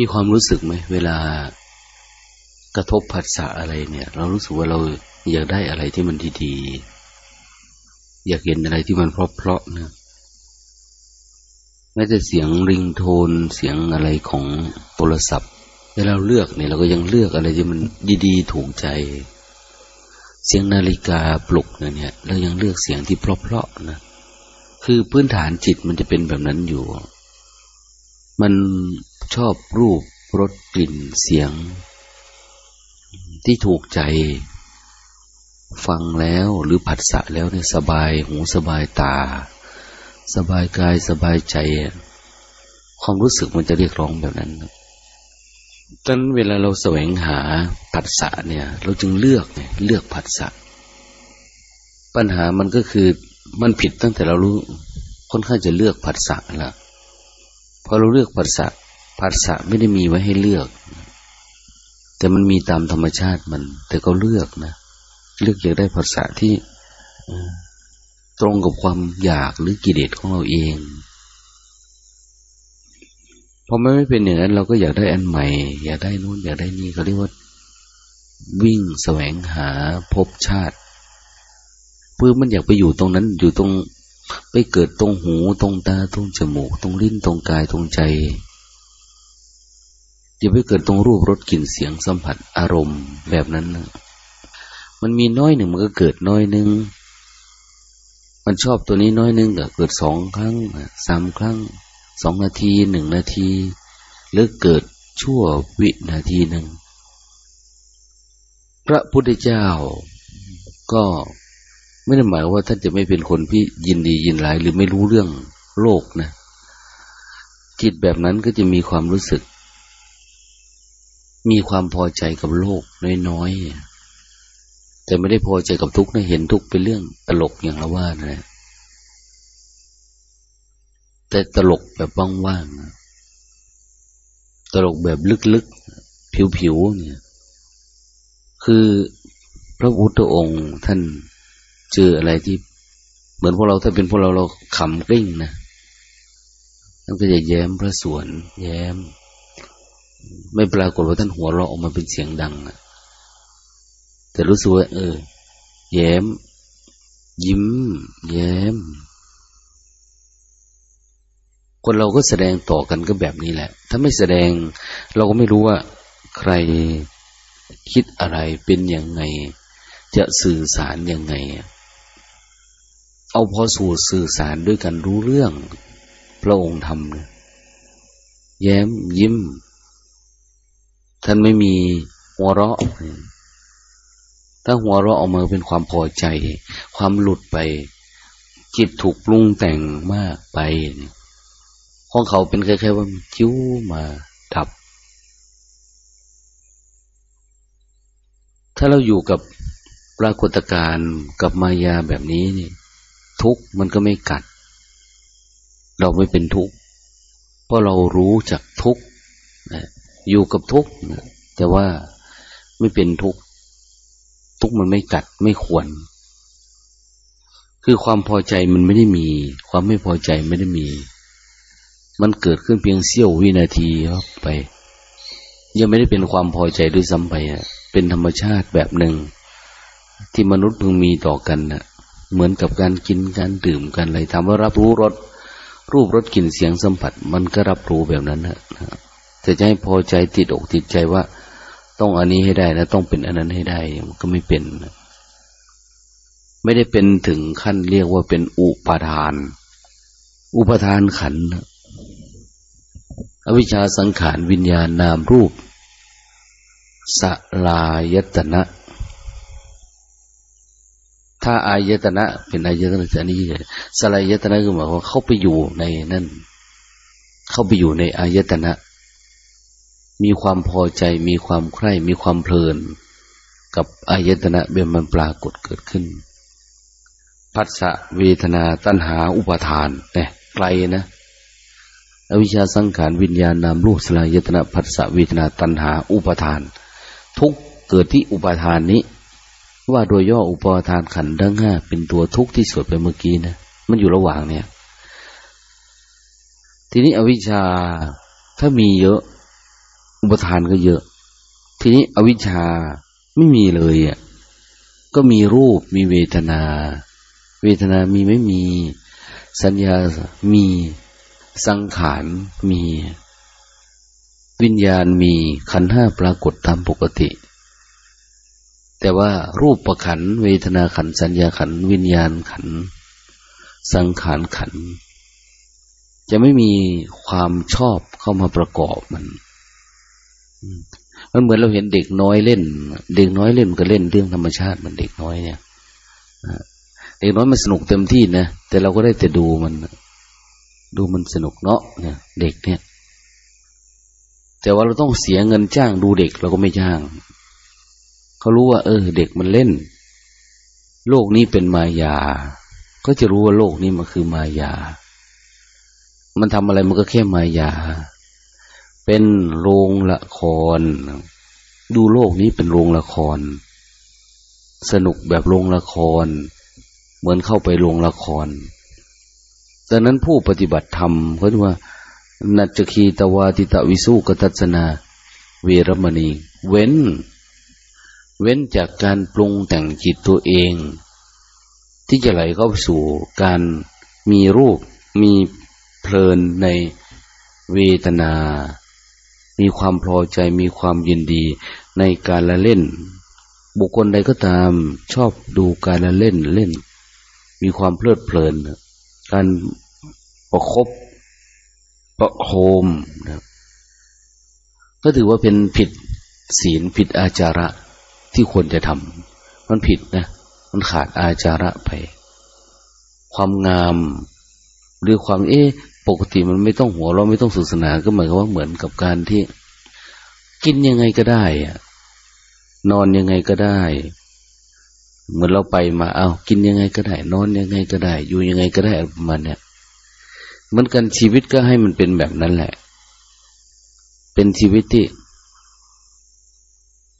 มีความรู้สึกไหมเวลากระทบผัสสะอะไรเนี่ย เรารู้สึกว่าเราอยากได้อะไรที่มันดีๆอยากเห็นอะไรที่มันเพราะๆนะแม้แต่เสียงริงโทนเสียงอะไรของโทรศัพท์เวลาเราเลือกเนี่ยเราก็ยังเลือกอะไรที่มันดีๆถูกใจ เสียงนาฬิกาปลุกเนี่ยเรายังเลือกเสียงที่เพราะๆนะคือพื้นฐานจิตมันจะเป็นแบบนั้นอยู่ มัน ชอบรูปรสกลิ่นเสียง ที่ถูกใจ ฟังแล้วหรือผัสสะแล้วเนี่ยสบายหูสบายตา สบายกายสบายใจ ความรู้สึกมันจะเรียกร้องแบบนั้นดังนเวลาเราแสวงหาผัสสะเนี่ย เราจึงเลือกเนี่ยเลือกผัสสะปัญหามันก็คือมันผิดตั้งแต่เรารู้ค่อนข้างจะเลือกผัสสะแล้วพอเราเลือกผัสสะ ผัสสะไม่ได้มีไว้ให้เลือก แต่มันมีตามธรรมชาติมัน แต่ก็เลือกนะ เลือกอยากได้ผัสสะที่ตรงกับความอยากหรือกิเลสของเราเองพอไม่ไม่เป็นอย่างนั้นเราก็อยากได้อันใหม่ อยากได้นู้นอยากได้นี่เขาเรียกว่า วิ่งแสวงหาพบชาติเพื่อมันอยากไปอยู่ตรงนั้น อยู่ตรง ไปเกิดตรงหูตรงตาตรงจมูก ตรงลิ้นตรงกายตรงใจ อย่าไปเกิดตรงรูปรสกลิ่นเสียงสัมผัสอารมณ์แบบนั้นนะมันมีน้อยหนึ่งมันก็เกิดน้อยหนึ่ง มันชอบตัวนี้น้อยหนึ่งก็เกิดสองครั้งสามครั้งสองนาทีหนึ่งนาที หรือเกิดชั่ววินาทีหนึ่ง พระพุทธเจ้าก็ไม่ได้หมายว่าท่านจะไม่เป็นคนที่ยินดียินร้ายหรือไม่รู้เรื่องโลกนะ จิตแบบนั้นก็จะมีความรู้สึก มีความพอใจกับโลกน้อยๆ แต่ไม่ได้พอใจกับทุกข์นะเห็นทุกข์เป็นเรื่องตลกอย่างเราว่านะแต่ตลกแบบว่างๆ ตลกแบบลึกๆ ผิวๆ เนี่ย คือพระพุทธองค์ท่านเจออะไรที่ เหมือนพวกเราถ้าเป็นพวกเราเราขำกลิ้งนะท่านก็จะแย้มพระสวน แย้ม ไม่ปรากฏว่าท่านหัวเราะออกมาเป็นเสียงดังอะแต่รู้สึกว่าเออแย้ม ยิ้ม แย้ม คนเราก็แสดงต่อกันก็แบบนี้แหละ ถ้าไม่แสดง เราก็ไม่รู้ว่า ใครคิดอะไรเป็นยังไง จะสื่อสารยังไง เอาพอสู่สื่อสารด้วยกันรู้เรื่อง พระองค์ทำนะแย้มยิ้ม ท่านไม่มีหัวเราะ ถ้าหัวเราะออกมาเป็นความพอใจ ความหลุดไป จิตถูกปรุงแต่งมากไปของเขาเป็นแค่ว่าจิ้วมาดับ ถ้าเราอยู่กับปรากฏการณ์กับมายาแบบนี้นี่ทุกมันก็ไม่กัด เราไม่เป็นทุกข์เพราะเรารู้จักทุกข์ อยู่กับทุกข์แต่ว่าไม่เป็นทุกข์ทุกข์มันไม่กัดไม่ควร คือความพอใจมันไม่ได้มี ความไม่พอใจไม่ได้มี มันเกิดขึ้นเพียงเสี้ยววินาทีครับไป ยังไม่ได้เป็นความพอใจด้วยซ้ำไปอะเป็นธรรมชาติแบบหนึ่ง ที่มนุษย์พึงมีต่อกันน่ะเหมือนกับการกินการดื่มกันอะไรทำว่ารับรู้รสรูปรสกลิ่นเสียงสัมผัส มันก็รับรู้แบบนั้นนะ แต่จะให้พอใจติดอกติดใจว่า ต้องอันนี้ให้ได้นะต้องเป็นอันนั้นให้ได้มันก็ไม่เป็นไม่ได้เป็นถึงขั้นเรียกว่าเป็นอุปทาน อุปทานขันอวิชชาสังขารวิญญาณนามรูป สลายตนะ ถ้าอายตนะ เป็นอายตนะจะนี้สลายตนะคือหมายคว่าเข้าไปอยู่ในนั่น เข้าไปอยู่ในอายตนะ มีความพอใจ มีความใคร่ มีความเพลิน กับอายตนะเบียมันปรากฏเกิดขึ้น พัสสะเวทนาตัณหาอุปทานเนี่ยไกลนะอวิชชาสังขารวิญญาณนามรูปสลายตนะผัสสะเวทนาตัณหา อุปทาน ทุกเกิดที่อุปทานนี้ ว่าโดยย่ออุปทานขันธ์ทั้งห้าเป็นตัวทุกข์ที่สวดไปเมื่อกี้นะมันอยู่ระหว่างเนี่ย ทีนี้อวิชชาถ้ามีเยอะ อุปทานก็เยอะ ทีนี้อวิชชาไม่มีเลยอะก็มีรูปมีเวทนา เวทนามีไม่มี สัญญามีสังขารมี วิญญาณมีขันห้าปรากฏตามปกติ แต่ว่ารูปประขัน เวทนาขันสัญญาขัน วิญญาณขัน สังขารขัน จะไม่มีความชอบเข้ามาประกอบมัน มันเหมือนเราเห็นเด็กน้อยเล่น เด็กน้อยเล่นก็เล่นเรื่องธรรมชาติมันเด็กน้อยเนี่ยเด็กน้อยมันสนุกเต็มที่นะแต่เราก็ได้แต่ดูมัน ดูมันสนุกเนาะเนี่ย เด็กเนี่ย แต่ว่าเราต้องเสียเงินจ้างดูเด็กเราก็ไม่จ้างเขารู้ว่า เออ เด็กมันเล่น โลกนี้เป็นมายา ก็จะรู้ว่าโลกนี้มันคือมายา มันทำอะไรมันก็แค่มายา เป็นโรงละคร ดูโลกนี้เป็นโรงละคร สนุกแบบโรงละคร เหมือนเข้าไปโรงละครดังนั้นผู้ปฏิบัติธรรมเขาเรียกว่า นัจคีตวาติตวิสุกตัสนา เวรมณี เว้น เว้นจากการปรุงแต่งจิตตัวเอง ที่จะไหลเข้าสู่การมีรูปมีเพลินในเวทนา มีความพอใจมีความยินดีในการละเล่น บุคคลใดก็ตามชอบดูการละเล่นเล่น มีความเพลิดเพลิน การประครบประโคมนะก็ถือว่าเป็นผิดศีลผิดอาจาระที่ควรจะทำมันผิดนะ มันขาดอาจาระไป ความงาม หรือความเอ๊ะ ปกติมันไม่ต้องหัวเราไม่ต้องสุสนาก็หมายความว่าเหมือนกับการที่ กินยังไงก็ได้อะนอนยังไงก็ได้ เหมือนเราไปมาเอากินยังไงก็ได้ นอนยังไงก็ได้ อยู่ยังไงก็ได้ประมาณเนี้ยเหมือนกันชีวิตก็ให้มันเป็นแบบนั้นแหละ เป็นชีวิตที่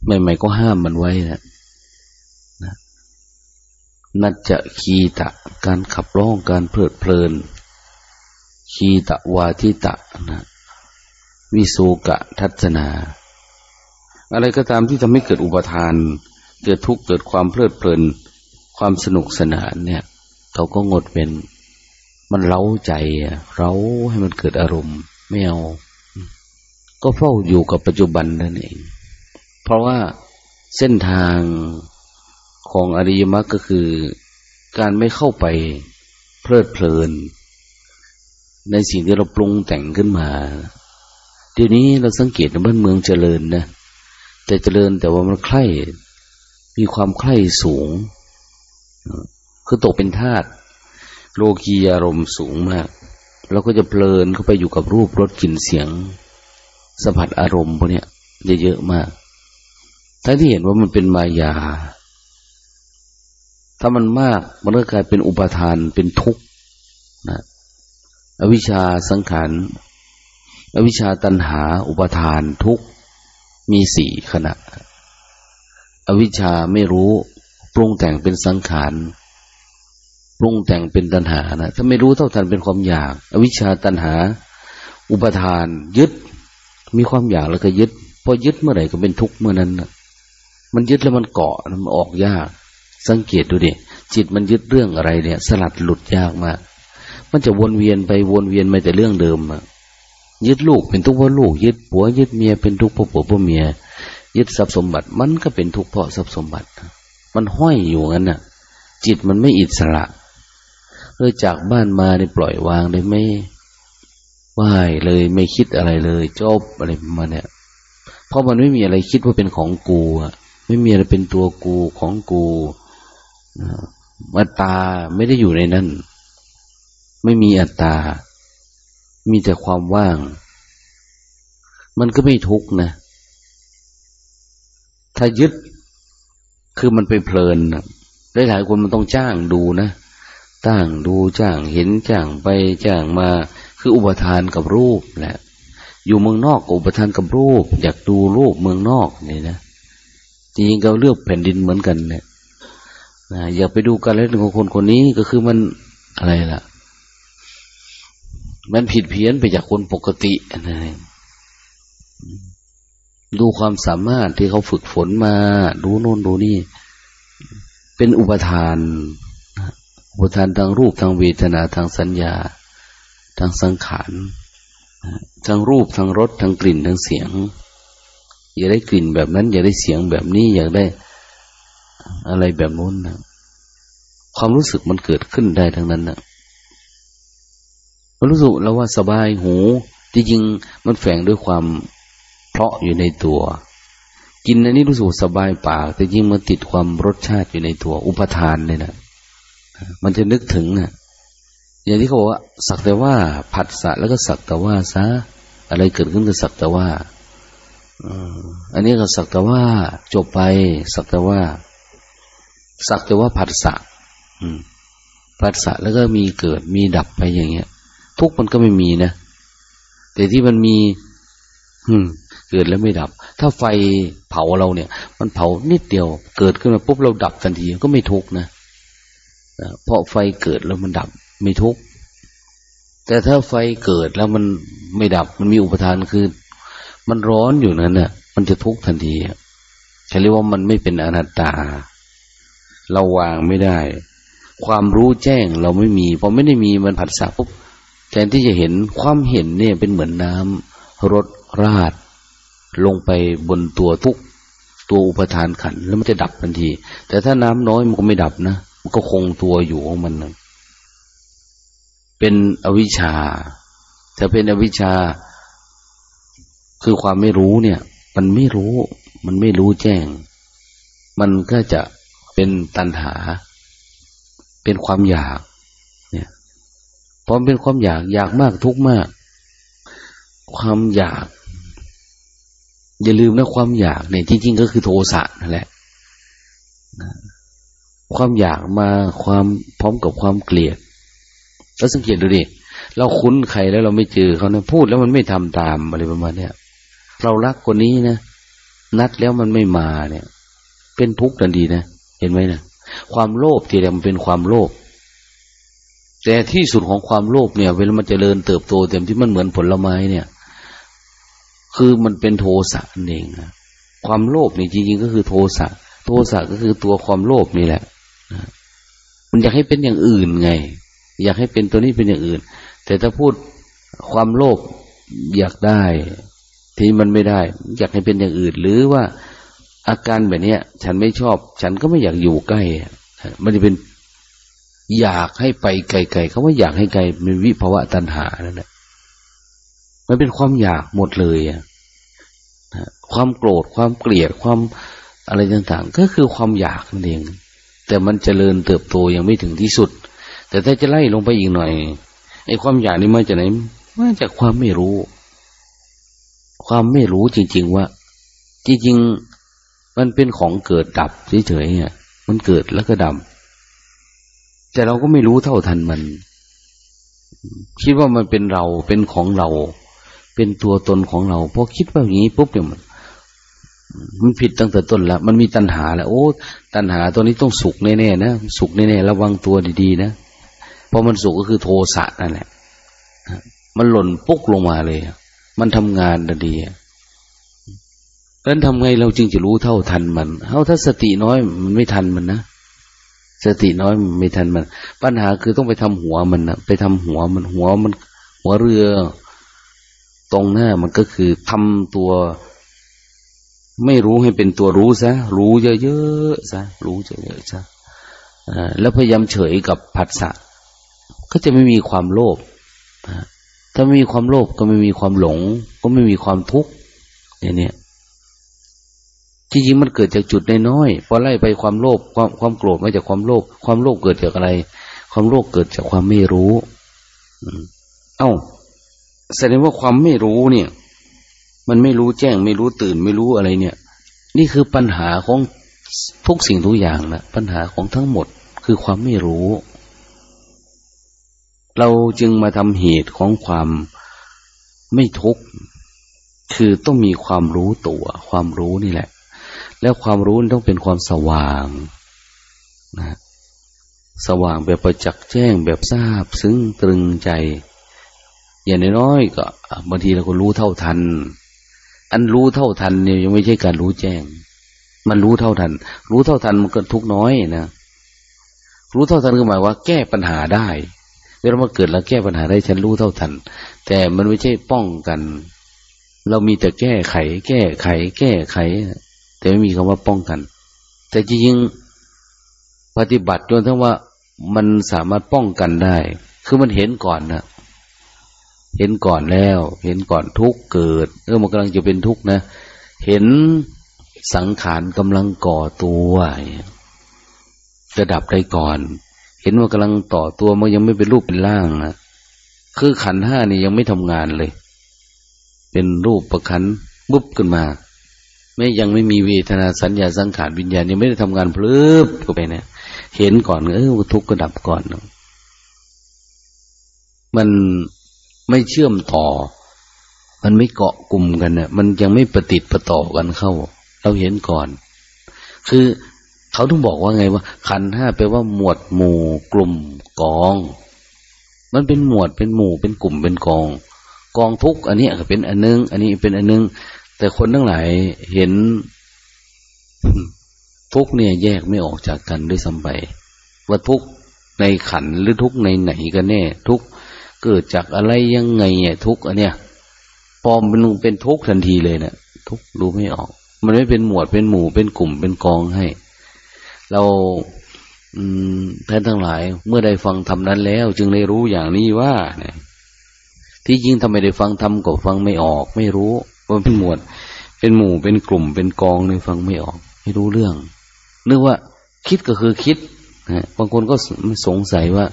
ใหม่ๆก็ห้ามมันไว้นะนะนัจจะคีตะ การขับร้องการเพลิดเพลิน คีตะวาทิตะนะวิสูกะทัศนา อะไรก็ตามที่ทำให้เกิดอุปทาน เกิดทุกข์เกิดความเพลิดเพลิน ความสนุกสนานเนี่ยเขาก็งดเป็น มันเล้าใจเล้าให้มันเกิดอารมณ์ ไม่เอา ก็เฝ้าอยู่กับปัจจุบันนั่นเอง เพราะว่าเส้นทางของอริยมรรคก็คือ การไม่เข้าไปเพลิดเพลิน ในสิ่งที่เราปรุงแต่งขึ้นมาเดี๋ยวนี้เราสังเกตบ้านเมืองเจริญนะแต่เจริญแต่ว่ามันใคร่มีความใคร่สูงคือตกเป็นธาตุโลกีอารมณ์สูงมากเราก็จะเพลินเข้าไปอยู่กับรูปรสกลิ่นเสียงสัมผัสอารมณ์พวกนี้เยอะๆมากทั้งที่เห็นว่ามันเป็นมายา ถ้ามันมากมันก็กลายเป็นอุปทานเป็นทุกข์ อวิชชาสังขารอวิชชาตันหา อุปทานทุกมีสี่ขณะ อวิชชาไม่รู้ปรุงแต่งเป็นสังขารปรุงแต่งเป็นตัณหานะถ้าไม่รู้เท่าทันเป็นความอยาก อวิชชาตัณหา อุปทานยึด มีความอยากแล้วก็ยึดพอยึดเมื่อไหร่ก็เป็นทุกข์เมื่อนั้นนะมันยึดแล้วมันเกาะมันออกยาก สังเกตดูดิจิตมันยึดเรื่องอะไรเนี่ย สลัดหลุดยากมาก มันจะวนเวียนไปวนเวียนมาแต่เรื่องเดิมอะยึดลูกเป็นทุกข์เพราะลูก ยึดผัวยึดเมียเป็นทุกข์เพราะผัวเพราะเมีย ยึดทรัพย์สมบัติ มันก็เป็นทุกข์เพราะทรัพย์สมบัติ มันห้อยอยู่งั้นน่ะ จิตมันไม่อิสระเออจากบ้านมาได้ปล่อยวางได้ไม่ไหวเลยไม่คิดอะไรเลยจบอะไรมาเนี่ย เพราะมันไม่มีอะไรคิดว่าเป็นของกูอะไม่มีอะไรเป็นตัวกูของกูมาตาไม่ได้อยู่ในนั้น ไม่มีอัตตา มีแต่ความว่าง มันก็ไม่ทุกข์นะ ถ้ายึดคือมันไปเพลินได้หลายคนมันต้องจ้างดูนะตั้งดูจ้างเห็นจ้างไปจ้างมา คืออุปทานกับรูปแหละ อยู่เมืองนอกอุปทานกับรูป อยากดูรูปเมืองนอกนี่นะจริงๆก็เลือกแผ่นดินเหมือนกันเนี่ยอยากไปดูการเล่นของคนคนนี้ก็คือมันอะไรล่ะ มันผิดเพี้ยนไปจากคนปกตินะดูความสามารถที่เขาฝึกฝนมา ดูโน่นดูนี่ เป็นอุปทาน อุปทานทางรูปทางเวทนาทางสัญญา ทางสังขารทางรูปทางรสทางกลิ่นทางเสียง อยากได้กลิ่นแบบนั้น อยากได้เสียงแบบนี้ อยากได้อะไรแบบนู้นนะความรู้สึกมันเกิดขึ้นได้ทั้งนั้นนะ มันรู้สึกแล้วว่าสบายหูจริงๆมันแฝงด้วยความเพราะอยู่ในตัว กินอันนี้รู้สึกสบายปาก แต่ยิ่งมันติดความรสชาติอยู่ในตัว อุปทานเลยนะมันจะนึกถึงนะอย่างที่เขาบอกว่าสักแต่ว่าผัดสะแล้วก็สักแต่ว่าซะอะไรเกิดขึ้นก็สักแต่ว่าอันนี้ก็สักแต่ว่าจบไปสักแต่ว่า สักแต่ว่าผัดสะผัสสะแล้วก็มีเกิดมีดับไปอย่างเงี้ย ทุกมันก็ไม่มีนะ แต่ที่มันมี อืม เกิดแล้วไม่ดับ ถ้าไฟเผาเราเนี่ย มันเผานิดเดียว เกิดขึ้นมาปุ๊บเราดับทันทีก็ไม่ทุกนะเพราะไฟเกิดแล้วมันดับไม่ทุกแต่ถ้าไฟเกิดแล้วมันไม่ดับ มันมีอุปทานคือ มันร้อนอยู่นั้นเน่ะ มันจะทุกทันทีเขาเรียกว่ามันไม่เป็นอนัตตา เราวางไม่ได้ ความรู้แจ้งเราไม่มีพอไม่ได้มีมันผัสสะปุ๊บ แทนที่จะเห็นความเห็นเนี่ยเป็นเหมือนน้ำรดราด ลงไปบนตัวทุกตัวอุปทานขันแล้วมันจะดับทันที แต่ถ้าน้ำน้อยมันก็ไม่ดับนะมันก็คงตัวอยู่ของมันนะเป็นอวิชชาถ้าเป็นอวิชชา คือความไม่รู้เนี่ย มันไม่รู้ มันไม่รู้แจ้ง มันก็จะเป็นตัณหา เป็นความอยาก พอเป็นความอยากอยากมากทุกมาก ความอยาก อย่าลืมนะความอยากเนี่ยจริง ๆ ก็คือโทสะนั่นแหละความอยากมาความพร้อมกับความเกลียด แล้วสังเกตดูดิเราคุ้นใครแล้วเราไม่เจอเขานะพูดแล้วมันไม่ทำตามอะไรประมาณเนี้ยเรารักคนนี้นะนัดแล้วมันไม่มาเนี่ย เป็นทุกข์ทันทีนะเห็นไหมนะความโลภที่เรียกมันเป็นความโลภ แต่ที่สุดของความโลภเนี่ย เวลามันจเจริญเติบโตเต็มที่มันเหมือนผลไม้เนี่ย คือมันเป็นโทสะนั่นเองความโลภนี่จริงๆก็คือโทสะโทสะก็คือตัวความโลภนี่แหละมันอยากให้เป็นอย่างอื่นไง อยากให้เป็นตัวนี้เป็นอย่างอื่น แต่ถ้าพูดความโลภอยากได้ ที่มันไม่ได้ อยากให้เป็นอย่างอื่น หรือว่าอาการแบบนี้ฉันไม่ชอบ ฉันก็ไม่อยากอยู่ใกล้มันจะเป็น อยากให้ไปไกลๆเขาว่าอยากให้ไกลเป็นวิภาวะตัณหานั่นแหละมันเป็นความอยากหมดเลยอะความโกรธความเกลียดความอะไรต่างๆ ก็คือความอยากนั่นเอง แต่มันเจริญเติบโตยังไม่ถึงที่สุด แต่ถ้าจะไล่ลงไปอีกหน่อยไอ้ความอยากนี่มาจากไหนมาจากความไม่รู้ ความไม่รู้จริง ๆว่า จริง ๆ มันเป็นของเกิดดับเฉยๆเนี่ยมันเกิดแล้วก็ดับ แต่เราก็ไม่รู้เท่าทันมัน คิดว่ามันเป็นเราเป็นของเรา เป็นตัวตนของเราพอคิดว่าอย่างนี้ปุ๊บเนี่ยมันมันผิดตั้งแต่ต้นแล้ว มันมีตัณหาแล้ว โอ้ ตัณหาตัวนี้ต้องสุกแน่ๆนะสุกแน่ๆระวังตัวดีๆนะเพราะมันสุกก็คือโทสะนั่นแหละมันหล่นปุ๊กลงมาเลยมันทำงานดีเพรานั้นทำไงเราจึงจะรู้เท่าทันมันเอาถ้าสติน้อย มันไม่ทันมันนะ สติน้อยไม่ทันมัน ปัญหาคือต้องไปทำหัวมันนะไปทำหัวมันหัวมัน หัวเรือ ตรงหน้ามันก็คือทำตัว ไม่รู้ให้เป็นตัวรู้ซะรู้เยอะๆซะรู้เยอะๆซะแล้วพยายามเฉยกับผัสสะก็จะไม่มีความโลภถ้าไม่มีความโลภก็ไม่มีความหลง ก็ไม่มีความทุกข์อย่างนี้ จริงๆมันเกิดจากจุดน้อยๆพอไล่ไปความโลภความความโกรธมาจากความโลภความโลภเกิดจากอะไร ความโลภเกิดจากความไม่รู้เอ้าแสดงว่าความไม่รู้เนี่ย มันไม่รู้แจ้ง ไม่รู้ตื่น ไม่รู้อะไรเนี่ย นี่คือปัญหาของทุกสิ่งทุกอย่างนะปัญหาของทั้งหมดคือความไม่รู้ เราจึงมาทำเหตุของความไม่ทุกข์คือต้องมีความรู้ตัว ความรู้นี่แหละ แล้วความรู้ต้องเป็นความสว่างนะสว่างแบบประจักษ์แจ้งแบบทราบซึ้งตรึงใจ อย่างน้อยๆก็บางทีเราก็รู้เท่าทัน อันรู้เท่าทันเนี่ยยังไม่ใช่การรู้แจ้ง มันรู้เท่าทัน รู้เท่าทันมันก็ทุกน้อยนะรู้เท่าทันก็หมายว่า แก้ปัญหาได้เวลามาเกิดแล้วแก้ปัญหาได้ฉันรู้เท่าทัน แต่มันไม่ใช่ป้องกัน เรามีแต่แก้ไข แก้ไข แก้ไข แต่ไม่มีคำว่าป้องกัน แต่จริงปฏิบัติจนทั้งว่ามันสามารถป้องกันได้ คือมันเห็นก่อนนะเห็นก่อนแล้ว เห็นก่อนทุกเกิด เออมันกำลังจะเป็นทุกนะ เห็นสังขารกำลังก่อตัวจะดับได้ก่อน เห็นว่ากำลังต่อตัวมันยังไม่เป็นรูปเป็นร่างนะคือขันห้านี่ยังไม่ทำงานเลย เป็นรูปประคันบุบขึ้นมา ไม่ยังไม่มีเวทนาสัญญาสังขารวิญญาณยังไม่ได้ทำงานพลิบก็ไปเนี่ย เห็นก่อนเออทุกข์ก็ดับก่อนมันไม่เชื่อมต่อ มันไม่เกาะกลุ่มกันเนี่ยมันยังไม่ประติดประต่อกันเข้า เราเห็นก่อน คือเขาต้องบอกว่าไงว่า ขันห้าแปลว่าหมวดหมู่กลุ่มกอง มันเป็นหมวดเป็นหมู่เป็นกลุ่มเป็นกอง กองทุกอันนี้เป็นอันนึง อันนี้เป็นอันนึง แต่คนทั้งหลายเห็นทุกเนี่ยแยกไม่ออกจากกันด้วยซ้ำไปว่าทุกในขันหรือทุกในไหนกันแน่ ทุกเกิดจากอะไรยังไงเนี่ยทุกอันเนี้ยปอมเป็นเป็นทุกทันทีเลยเนะี่ยทุกรู้ไม่ออก มันไม่เป็นหมวดเป็นหมู่เป็นกลุ่มเป็นกองให้ เราแทนทั้งหลาย เมื่อได้ฟังทำนั้นแล้ว จึงได้รู้อย่างนี้ว่าเนี่ยที่จริงทำไมได้ฟังทำก็ฟังไม่ออก ไม่รู้ ว่าเป็นหมวด เป็นหมู่เป็นกลุ่มเป็นกองในฟังไม่ออก ไม่รู้เรื่องนึกว่าคิดก็คือคิดบางคนก็สงสัยว่า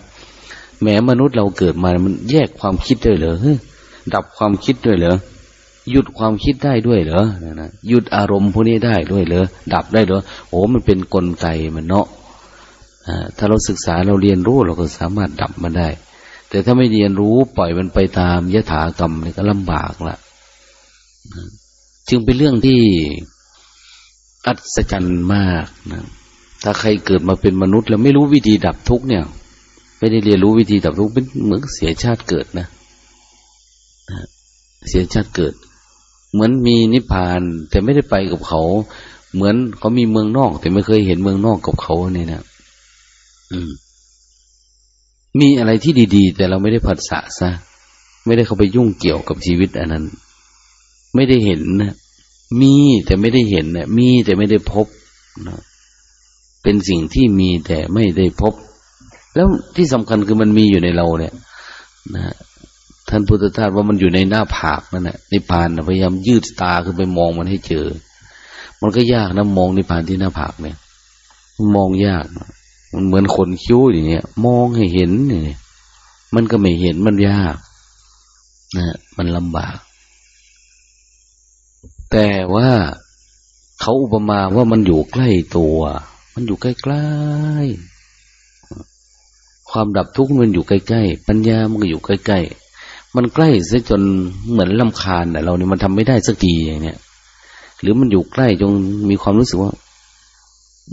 แม้มนุษย์เราเกิดมามันแยกความคิดด้วยเหรอดับความคิดด้วยเหรอหยุดความคิดได้ด้วยเหรอนะหยุดอารมณ์พวกนี้ได้ด้วยเหรอดับได้เหรอโอ้มันเป็นนกลไกมันเนาะถ้าเราศึกษาเราเรียนรู้เราก็สามารถดับมันได้ แต่ถ้าไม่เรียนรู้ปล่อยมันไปตามยถากรรมนี่ก็ลำบากละ จึงเป็นเรื่องที่อัศจรรย์มากนะถ้าใครเกิดมาเป็นมนุษย์ แล้วไม่รู้วิธีดับทุกเนี่ย ไม่ได้เรียนรู้วิธีดับทุกเป็นเหมือนเสียชาติเกิดนะเสียชาติเกิด เหมือนมีนิพพาน แต่ไม่ได้ไปกับเขา เหมือนเขามีเมืองนอก แต่ไม่เคยเห็นเมืองนอกกับเขาเนี่ยนะอืม มีอะไรที่ดี ๆ แต่เราไม่ได้ผัสสะซะไม่ได้เข้าไปยุ่งเกี่ยวกับชีวิตอันนั้น ไม่ได้เห็นนะมีแต่ไม่ได้เห็นนะมีแต่ไม่ได้พบนะเป็นสิ่งที่มีแต่ไม่ได้พบ แล้วที่สำคัญคือมันมีอยู่ในเราเนี่ยนะท่านพุทธทาสว่ามันอยู่ในหน้าผากนั่นแหละนิพพานพยายามยืดตาขึ้นไปมองมันให้เจอ มันก็ยากนะมองนิพพานที่หน้าผากเนี่ย มองยากมันเหมือนคนคิ้วอย่างเงี้ย มองให้เห็นเนี่ยมันก็ไม่เห็นมันยากนะมันลำบาก แต่ว่าเขาอุปมาว่ามันอยู่ใกล้ตัว มันอยู่ใกล้ๆ ความดับทุกข์มันอยู่ใกล้ๆ ปัญญามันก็อยู่ใกล้ๆ มันใกล้ซะจนเหมือนลำคาญแต่เราเนี่ยมันทำไม่ได้สักทีอย่างเนี้ย หรือมันอยู่ใกล้จนมีความรู้สึกว่า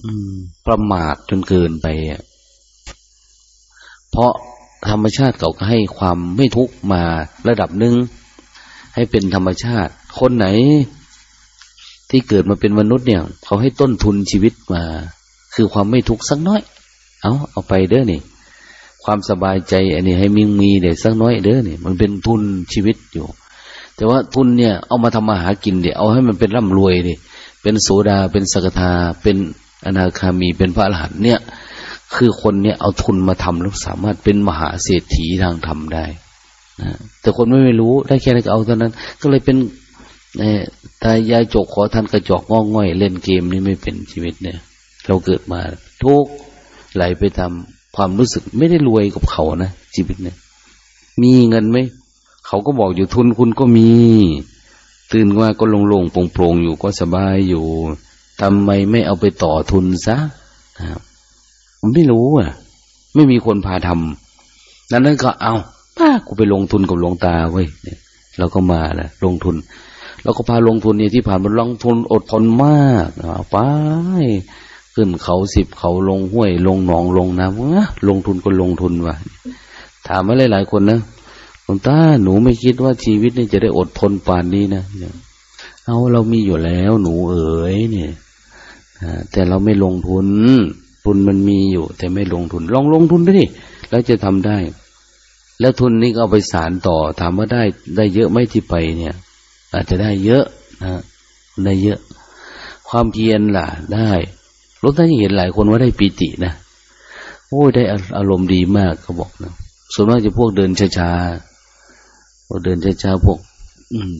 อืม ประมาทจนเกินไปอะ เพราะธรรมชาติเขาก็ให้ความไม่ทุกข์มาระดับหนึ่งให้เป็นธรรมชาติ คนไหน ที่เกิดมาเป็นมนุษย์เนี่ย เขาให้ต้นทุนชีวิตมา คือความไม่ทุกข์สักน้อย เอาเอาไปเด้อนี่ ความสบายใจ อันนี้ให้มีมีเดี๋ยวสักน้อยเด้อเนี่ยมันเป็นทุนชีวิตอยู่ แต่ว่าทุนเนี่ยเอามาทำมาหากินเดี๋ยวเอาให้มันเป็นร่ำรวยดิเป็นโสดาเป็นสกทาเป็นอนาคามีเป็นพระอรหันต์เนี่ย คือคนเนี่ยเอาทุนมาทำแล้วสามารถเป็นมหาเศรษฐีทางธรรมได้นะแต่คนไม่ไม่รู้ได้แค่นั้นก็เอาเท่านั้น ก็เลยเป็น ตายายจกขอท่านกระจอกงอง่อย เล่นเกมนี่ไม่เป็นชีวิตเนี่ย เราเกิดมาทุกไหลไปทำความรู้สึกไม่ได้รวยกับเขานะชีวิตเนี่ย มีเงินไหมเขาก็บอกอยู่ทุนคุณก็มี ตื่นว่าก็โล่งๆโปร่งๆอยู่ก็สบายอยู่ทำไมไม่เอาไปต่อทุนซะครับผมไม่รู้อะ ไม่มีคนพาทำนั้นนั้นก็เอาป้ากูไปลงทุนกับหลวงตาเว้ยเราก็มาแหละลงทุน เราก็พาลงทุนเนี่ยที่ผ่านมาลงทุนอดทนมากไปขึ้นเขาสิบเขาลงห้วย ลงหนองลงน้ำลงทุนก็ลงทุนว่ะถามมาหลายๆคนนะหลวงตาหนูไม่คิดว่าชีวิตนี่จะได้อดทนป่านนี้นะเอาเรามีอยู่แล้วหนูเอ๋ยเนี่ยแต่เราไม่ลงทุน ทุนมันมีอยู่ แต่ไม่ลงทุน ลองลงทุนไปดิแล้วจะทำได้ แล้วทุนนี้ก็เอาไปสารต่อ ถามว่าได้ได้เยอะไหมที่ไปเนี่ย อาจจะได้เยอะนะได้เยอะ ความเพียรล่ะ ได้รถท่านเห็นหลายคนว่าได้ปีตินะโอ้ยได้อารมณ์ดีมากเขาบอกนะส่วนมากจะพวกเดินช้าๆพวกเดินช้าๆพวก อืม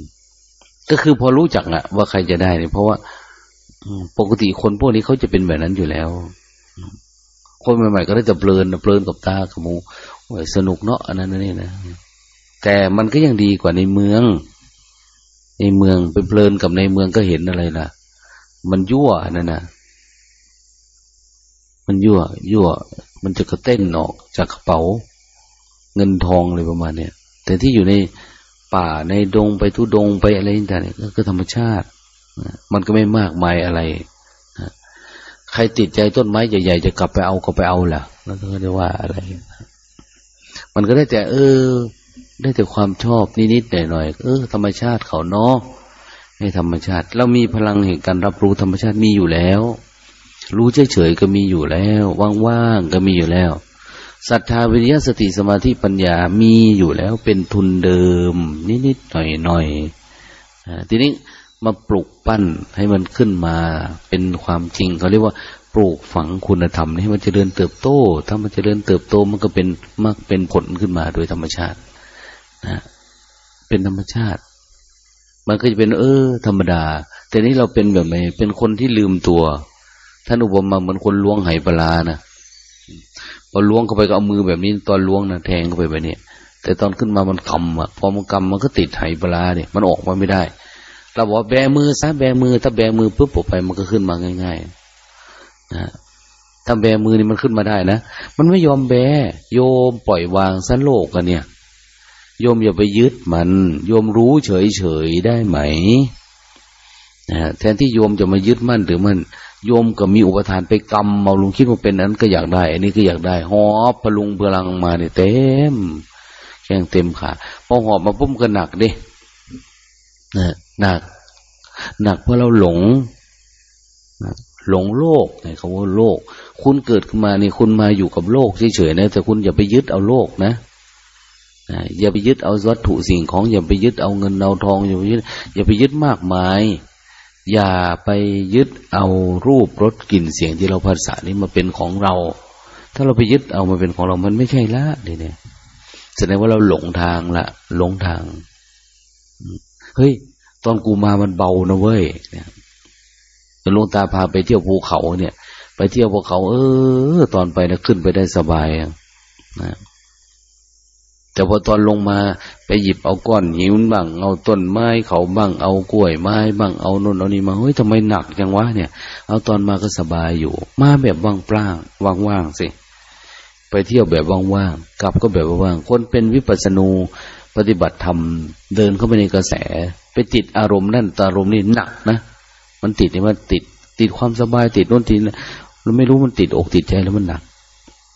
ก็คือพอรู้จักอะว่าใครจะได้เนี่ยเพราะว่าปกติคนพวกนี้เขาจะเป็นแบบนั้นอยู่แล้ว คนใหม่ๆก็ได้แต่เพลินเพลินกับตาขมูโอ้สนุกเนาะอันนั้นนี่นะแต่มันก็ยังดีกว่าในเมือง ในเมืองไปเพลินกับในเมืองก็เห็นอะไรนะมันยั่วนั่นนะมันยั่ว ยั่ว มันจะกระเต้นออกจากกระเป๋า เงินทองอะไรประมาณเนี้ยแต่ที่อยู่ในป่าในดงไปทุดงไปอะไรต่างๆก็ธรรมชาติมันก็ไม่มากมายอะไรใครติดใจต้นไม้ใหญ่ๆจะกลับไปเอาก็ไปเอาล่ะแล้วก็ได้ว่าอะไร มันก็ได้แต่ เออ ได้แต่ความชอบนิดๆหน่อยๆเออธรรมชาติเขาเนาะให้ธรรมชาติ เรามีพลังแห่งการรับรู้ธรรมชาติมีอยู่แล้ว รู้เฉยๆก็มีอยู่แล้วว่างๆก็มีอยู่แล้วศรัทธาวิริยะสติสมาธิปัญญามีอยู่แล้วเป็นทุนเดิม นิดๆหน่อยๆทีนี้มาปลูกปั้นให้มันขึ้นมาเป็นความจริงเขาเรียกว่าปลูกฝังคุณธรรมให้มันจเจริญเติบโต ถ้ามันจเจริญเติบโตมันก็เป็นมากเป็นผลขึ้นมาโดยธรรมชาติ นะเป็นธรรมชาติ มันก็จะเป็น เออ ธรรมดา แต่นี้เราเป็นแบบไหนเป็นคนที่ลืมตัว ท่านอุปมาเหมือนคนล้วงไหปลานะพอล้วงเข้าไปก็เอามือแบบนี้ ตอนล้วงนะแทงเข้าไปแบบนี้แต่ตอนขึ้นมามันกำอะพอมันกำมันก็ติดไหปลาเนี่ยมันออกมาไม่ได้เราบอกแบมือซะแบมือ ถ้าแบมือปุ๊บออกไปมันก็ขึ้นมาง่ายๆนะถ้าแบมือนี่มันขึ้นมาได้นะ มันไม่ยอมแบ โยมปล่อยวางสั้นโลกกันเนี่ย โยมอย่าไปยึดมัน โยมรู้เฉยๆได้ไหมนะแทนที่โยมจะมายึดมั่นหรือมัน โยมก็มีอุปทานไปกรรมเมาลุงคิดว่าเป็นนั้นก็อยากได้ อันนี้ก็อยากได้ หอบพลุงพลังมาเนี่ยเต็มแข่งเต็มขาพอหอบมาปุ๊บก็หนักดินะหนัก หนักเพราะเราหลงหลงโลกไงเขาว่าโลก คุณเกิดขึ้นมานี่คุณมาอยู่กับโลกเฉยๆนะแต่คุณอย่าไปยึดเอาโลกนะ อย่าไปยึดเอาวัตถุสิ่งของอย่าไปยึดเอาเงินเอาทองอย่าไปยึดอย่าไปยึดมากมาย อย่าไปยึดเอารูปรสกลิ่นเสียงที่เราภาษานี้มาเป็นของเรา ถ้าเราไปยึดเอามาเป็นของเรา มันไม่ใช่ละเนี่ยแสดงว่าเราหลงทางละหลงทางเฮ้ยตอนกูมามันเบานะเว้ยเนี่ยหลวงตาพาไปเที่ยวภูเขาเนี่ย ไปเที่ยวภูเขา เออ ตอนไปนะขึ้นไปได้สบายนะ แต่พอตอนลงมาไปหยิบเอาก้อนหินบ้าง เอาต้นไม้เขาบ้าง เอากล้วยไม้บ้าง เอานนเอานี่มาเฮ้ยทำไมหนักจังวะเนี่ย เอาตอนมาก็สบายอยู่ มาแบบว่างปล้างว่างๆสิ ไปเที่ยวแบบว่างๆ กลับก็แบบว่างคนเป็นวิปัสสนูปฏิบัติธรรมเดินเข้าไปในกระแส ไปติดอารมณ์นั่นอารมณ์นี่หนักนะ มันติดนี่มันติด ติดความสบายติดโน่นติดเราไม่รู้มันติดอกติดใจแล้วมันหนัก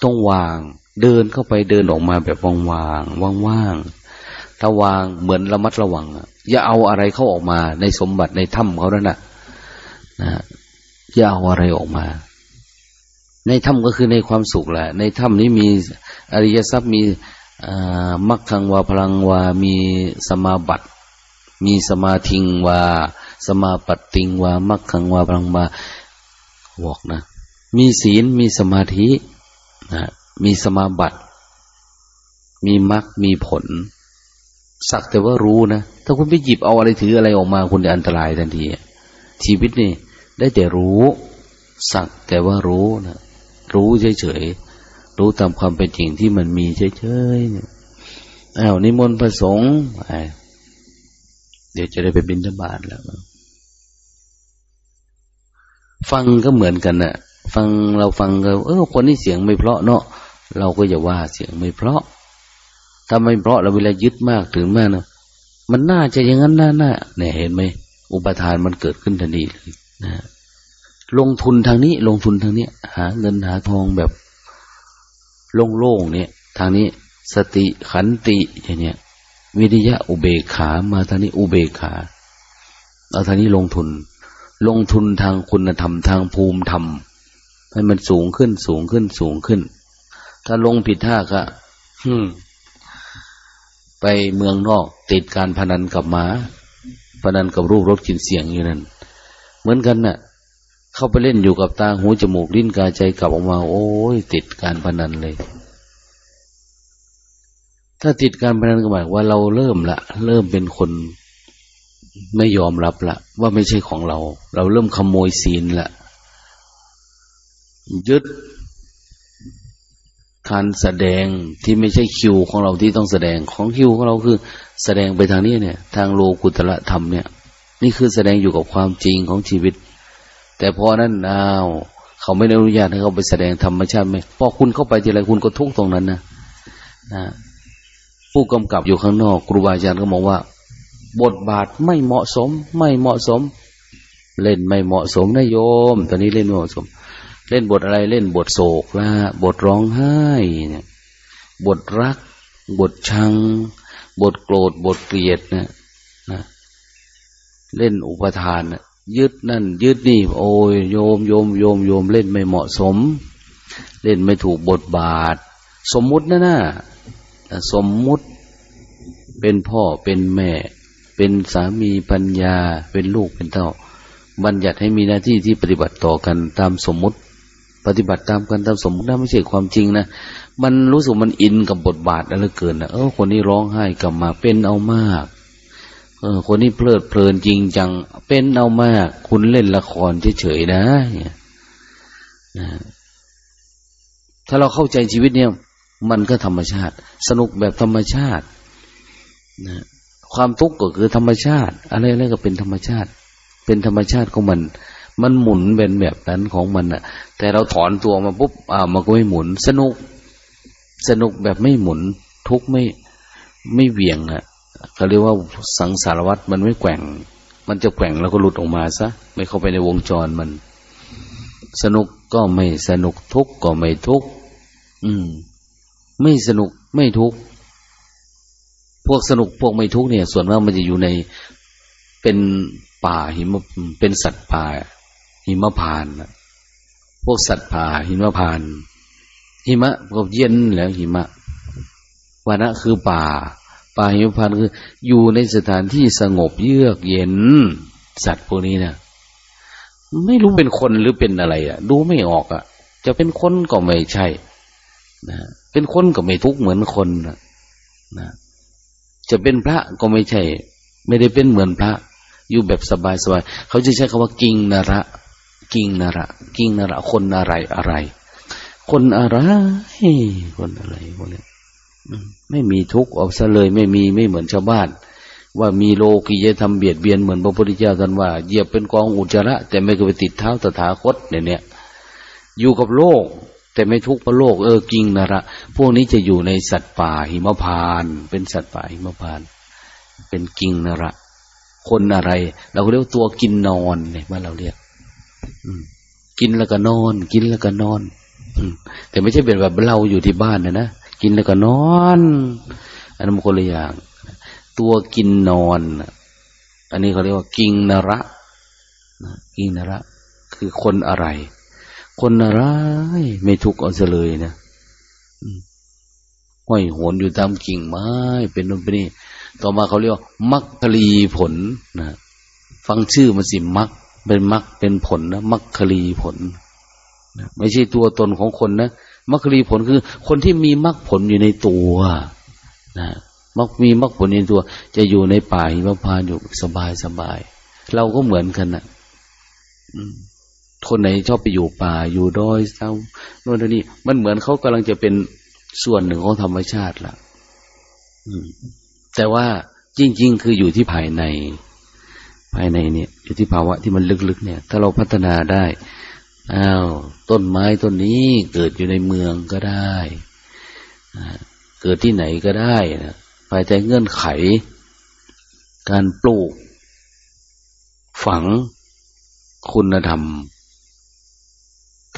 ต้องวาง เดินเข้าไปเดินออกมาแบบว่างว่างว่างๆถ้าวางเหมือนระมัดระวังอย่าเอาอะไรเข้าออกมา ในสมบัติในถ้ำเขาแล้วนะนะอย่าเอาอะไรออกมา ในถ้ำก็คือในความสุขแหละ ในถ้ำนี้มีอริยทรัพย์มีมักขังวาพลังวา มีสมาบัติ มีสมาทิงวา สมาปัตติงวามักขังวาพลังวาบอกนะ มีศีลมีสมาธินะ มีสมาบัติ มีมักมีผล สักแต่ว่ารู้นะ ถ้าคุณไปหยิบเอาอะไรถืออะไรออกมาคุณจะอันตรายทันที ชีวิตนี่ ได้แต่รู้ สักแต่ว่ารู้นะรู้เฉยๆ รู้ตามความเป็นจริงที่มันมีเฉยๆเนี่ยอ้าวนิมนต์พระสงฆ์เดี๋ยวจะได้ไปบินธบาตแล้ว ฟังก็เหมือนกันนะ่ะฟังเราฟังก็เออคนนี้เสียงไม่เพราะเนาะ เราก็อย่าว่าเสียงไม่เพราะ ถ้าไม่เพราะเราเวลายึดมากถึงมากนะมันน่าจะอย่างนั้นน่าน่าเนี่ยเห็นไหมอุปทานมันเกิดขึ้นทันทีเลยนะลงทุนทางนี้ ลงทุนทางนี้หาเงินหาทองแบบโล่งๆเนี่ย ทางนี้สติขันติอย่างเนี้ยวิริยะอุเบกขามาทางนี้อุเบกขาเอาทางนี้ลงทุน ลงทุนทางคุณธรรมทางภูมิธรรมให้มันสูงขึ้นสูงขึ้นสูงขึ้น ถ้าลงผิดท่าก็ไปเมืองนอก ติดการพนันกับหมาพนันกับรูปรถกินเสียงอยู่นั่นเหมือนกันนะ่ะ เข้าไปเล่นอยู่กับตาหูจมูกลิ้นกายใจกลับออกมา โอ้ยติดการพนันเลย ถ้าติดการพนันก็หมายว่าเราเริ่มละ เริ่มเป็นคนไม่ยอมรับละ ว่าไม่ใช่ของเรา เราเริ่มขโมยศีลละยึด การแสดงที่ไม่ใช่คิวของเราที่ต้องแสดงของคิวของเราคือ แสดงไปทางนี้เนี่ย ทางโลกุตละธรรมเนี่ย นี่คือแสดงอยู่กับความจริงของชีวิต แต่พอนั้นอ้าวเขาไม่ได้อนุญาตให้เขาไปแสดงธรรมชาติไหมพอคุณเข้าไปทีไรคุณก็ทุกตรงนั้นนะนะผู้กำกับอยู่ข้างนอกครูบาอาจารย์ก็มองว่า บทบาทไม่เหมาะสม ไม่เหมาะสม เล่นไม่เหมาะสมนะโยม ตอนนี้เล่นไม่เหมาะสม เล่นบทอะไรเล่นบทโศกละบทร้องไห้เนี่ยบทรัก บทชัง บทโกรธ บทเกลียดนะนะเล่นอุปทานนะยึดนั่น ยึดนี่โอ้ยโยมโยมโยมโยมเล่นไม่เหมาะสม เล่นไม่ถูกบทบาท สมมุตินะนะสมมุติเป็นพ่อเป็นแม่ เป็นสามีปัญญา เป็นลูกเป็นเต้า บัญญัติให้มีหน้าที่ที่ปฏิบัติต่อกันตามสมมุติ ปฏิบัติตามกันตามสมมติไม่ใช่ความจริงนะมันรู้สึกมันอินกับบทบาทอะไรเกินนะเออคนนี้ร้องไห้กลับมาเป็นเอามาก เออ คนนี้เพลิดเพลินจริงจัง เป็นเอามาก คุณเล่นละครเฉยๆนะนะถ้าเราเข้าใจชีวิตเนี่ย มันก็ธรรมชาติ สนุกแบบธรรมชาตินะความทุกข์ก็คือธรรมชาติ อะไรอะไรก็เป็นธรรมชาติ เป็นธรรมชาติของมัน มันหมุนเป็นแบบนั้นของมันอะแต่เราถอนตัวมาปุ๊บอ่ามันก็ไม่หมุน สนุก สนุกแบบไม่หมุน ทุกไม่ไม่เวียงอะเขาเรียกว่าสังสารวัตรมันไม่แกว่ง มันจะแกว่งแล้วก็หลุดออกมาซะไม่เข้าไปในวงจรมัน สนุกก็ไม่สนุกทุกก็ไม่ทุกอืม ไม่สนุกไม่ทุกพวกสนุกพวกไม่ทุกเนี่ย ส่วนมากมันจะอยู่ในเป็นป่าหิมเป็นสัตว์ป่า หิมะพานพวกสัตว์ป่าหิมะพานหิมะก็เย็นแล้วหิมะวานะคือป่า ป่าหิมะพานคืออยู่ในสถานที่สงบเยือกเย็น สัตว์พวกนี้นะไม่รู้เป็นคนหรือเป็นอะไรอะ ดูไม่ออกอะ จะเป็นคนก็ไม่ใช่นะเป็นคนก็ไม่ทุกข์เหมือนคนนะนะจะเป็นพระก็ไม่ใช่ ไม่ได้เป็นเหมือนพระ อยู่แบบสบายๆเขาจะใช้คำว่ากิงนระ กิ้งนระ กิ้งนระ คนอะไรอะไร คนอะไร คนอะไรพวกนี้ไม่มีทุกข์ออกซะเลยไม่มีไม่เหมือนชาวบ้าน ว่ามีโลกียธรรมเบียดเบียนเหมือนพระพุทธเจ้าท่านว่าเหยียบเป็นกองอุจจาระ แต่ไม่เคยไปติดเท้าตถาคตเนี่ยเนี่ย อยู่กับโลก แต่ไม่ทุกข์เพราะโลกเออกิ้งนระ พวกนี้จะอยู่ในสัตว์ป่าหิมพาน เป็นสัตว์ป่าหิมพาน เป็นกิ้งนระ คนอะไร เราเรียกตัวกินนอนเนี่ยว่าเราเรียก กินแล้วก็นอน กินแล้วก็นอนแต่ไม่ใช่เป็นแบบเราอยู่ที่บ้านนะนะกินแล้วก็นอน อันนั้นคนละอย่าง ตัวกินนอน อันนี้เขาเรียกว่า กิงนระกิงนระ คือคนอะไร คนอะไรไม่ทุกข์เอาเลยนะห้อยโหนอยู่ตามกิ่งไม้ เป็นนู่นเป็นนี่ต่อมาเขาเรียกว่ามักคลีผลนะฟังชื่อมันสิมัก เป็นมรรคเป็นผลนะมรรคลีผลไม่ใช่ตัวตนของคนนะมรรคลีผลคือ คนที่มีมรรคผลอยู่ในตัวนะมักมีมรรคผลในตัว จะอยู่ในป่าหิมพานอยู่สบายสบาย เราก็เหมือนกันนะคนไหนชอบไปอยู่ป่าอยู่ดอยเศร้าโน่นนี่มันเหมือนเขากำลังจะเป็นส่วนหนึ่งของธรรมชาติละแต่ว่าจริง ๆ คืออยู่ที่ภายใน ภายในเนี่ยอยู่ที่ภาวะที่มันลึกๆเนี่ย ถ้าเราพัฒนาได้อ้าวต้นไม้ต้นนี้เกิดอยู่ในเมืองก็ได้เกิดที่ไหนก็ได้นะภายใต้เงื่อนไข การปลูก ฝังคุณธรรม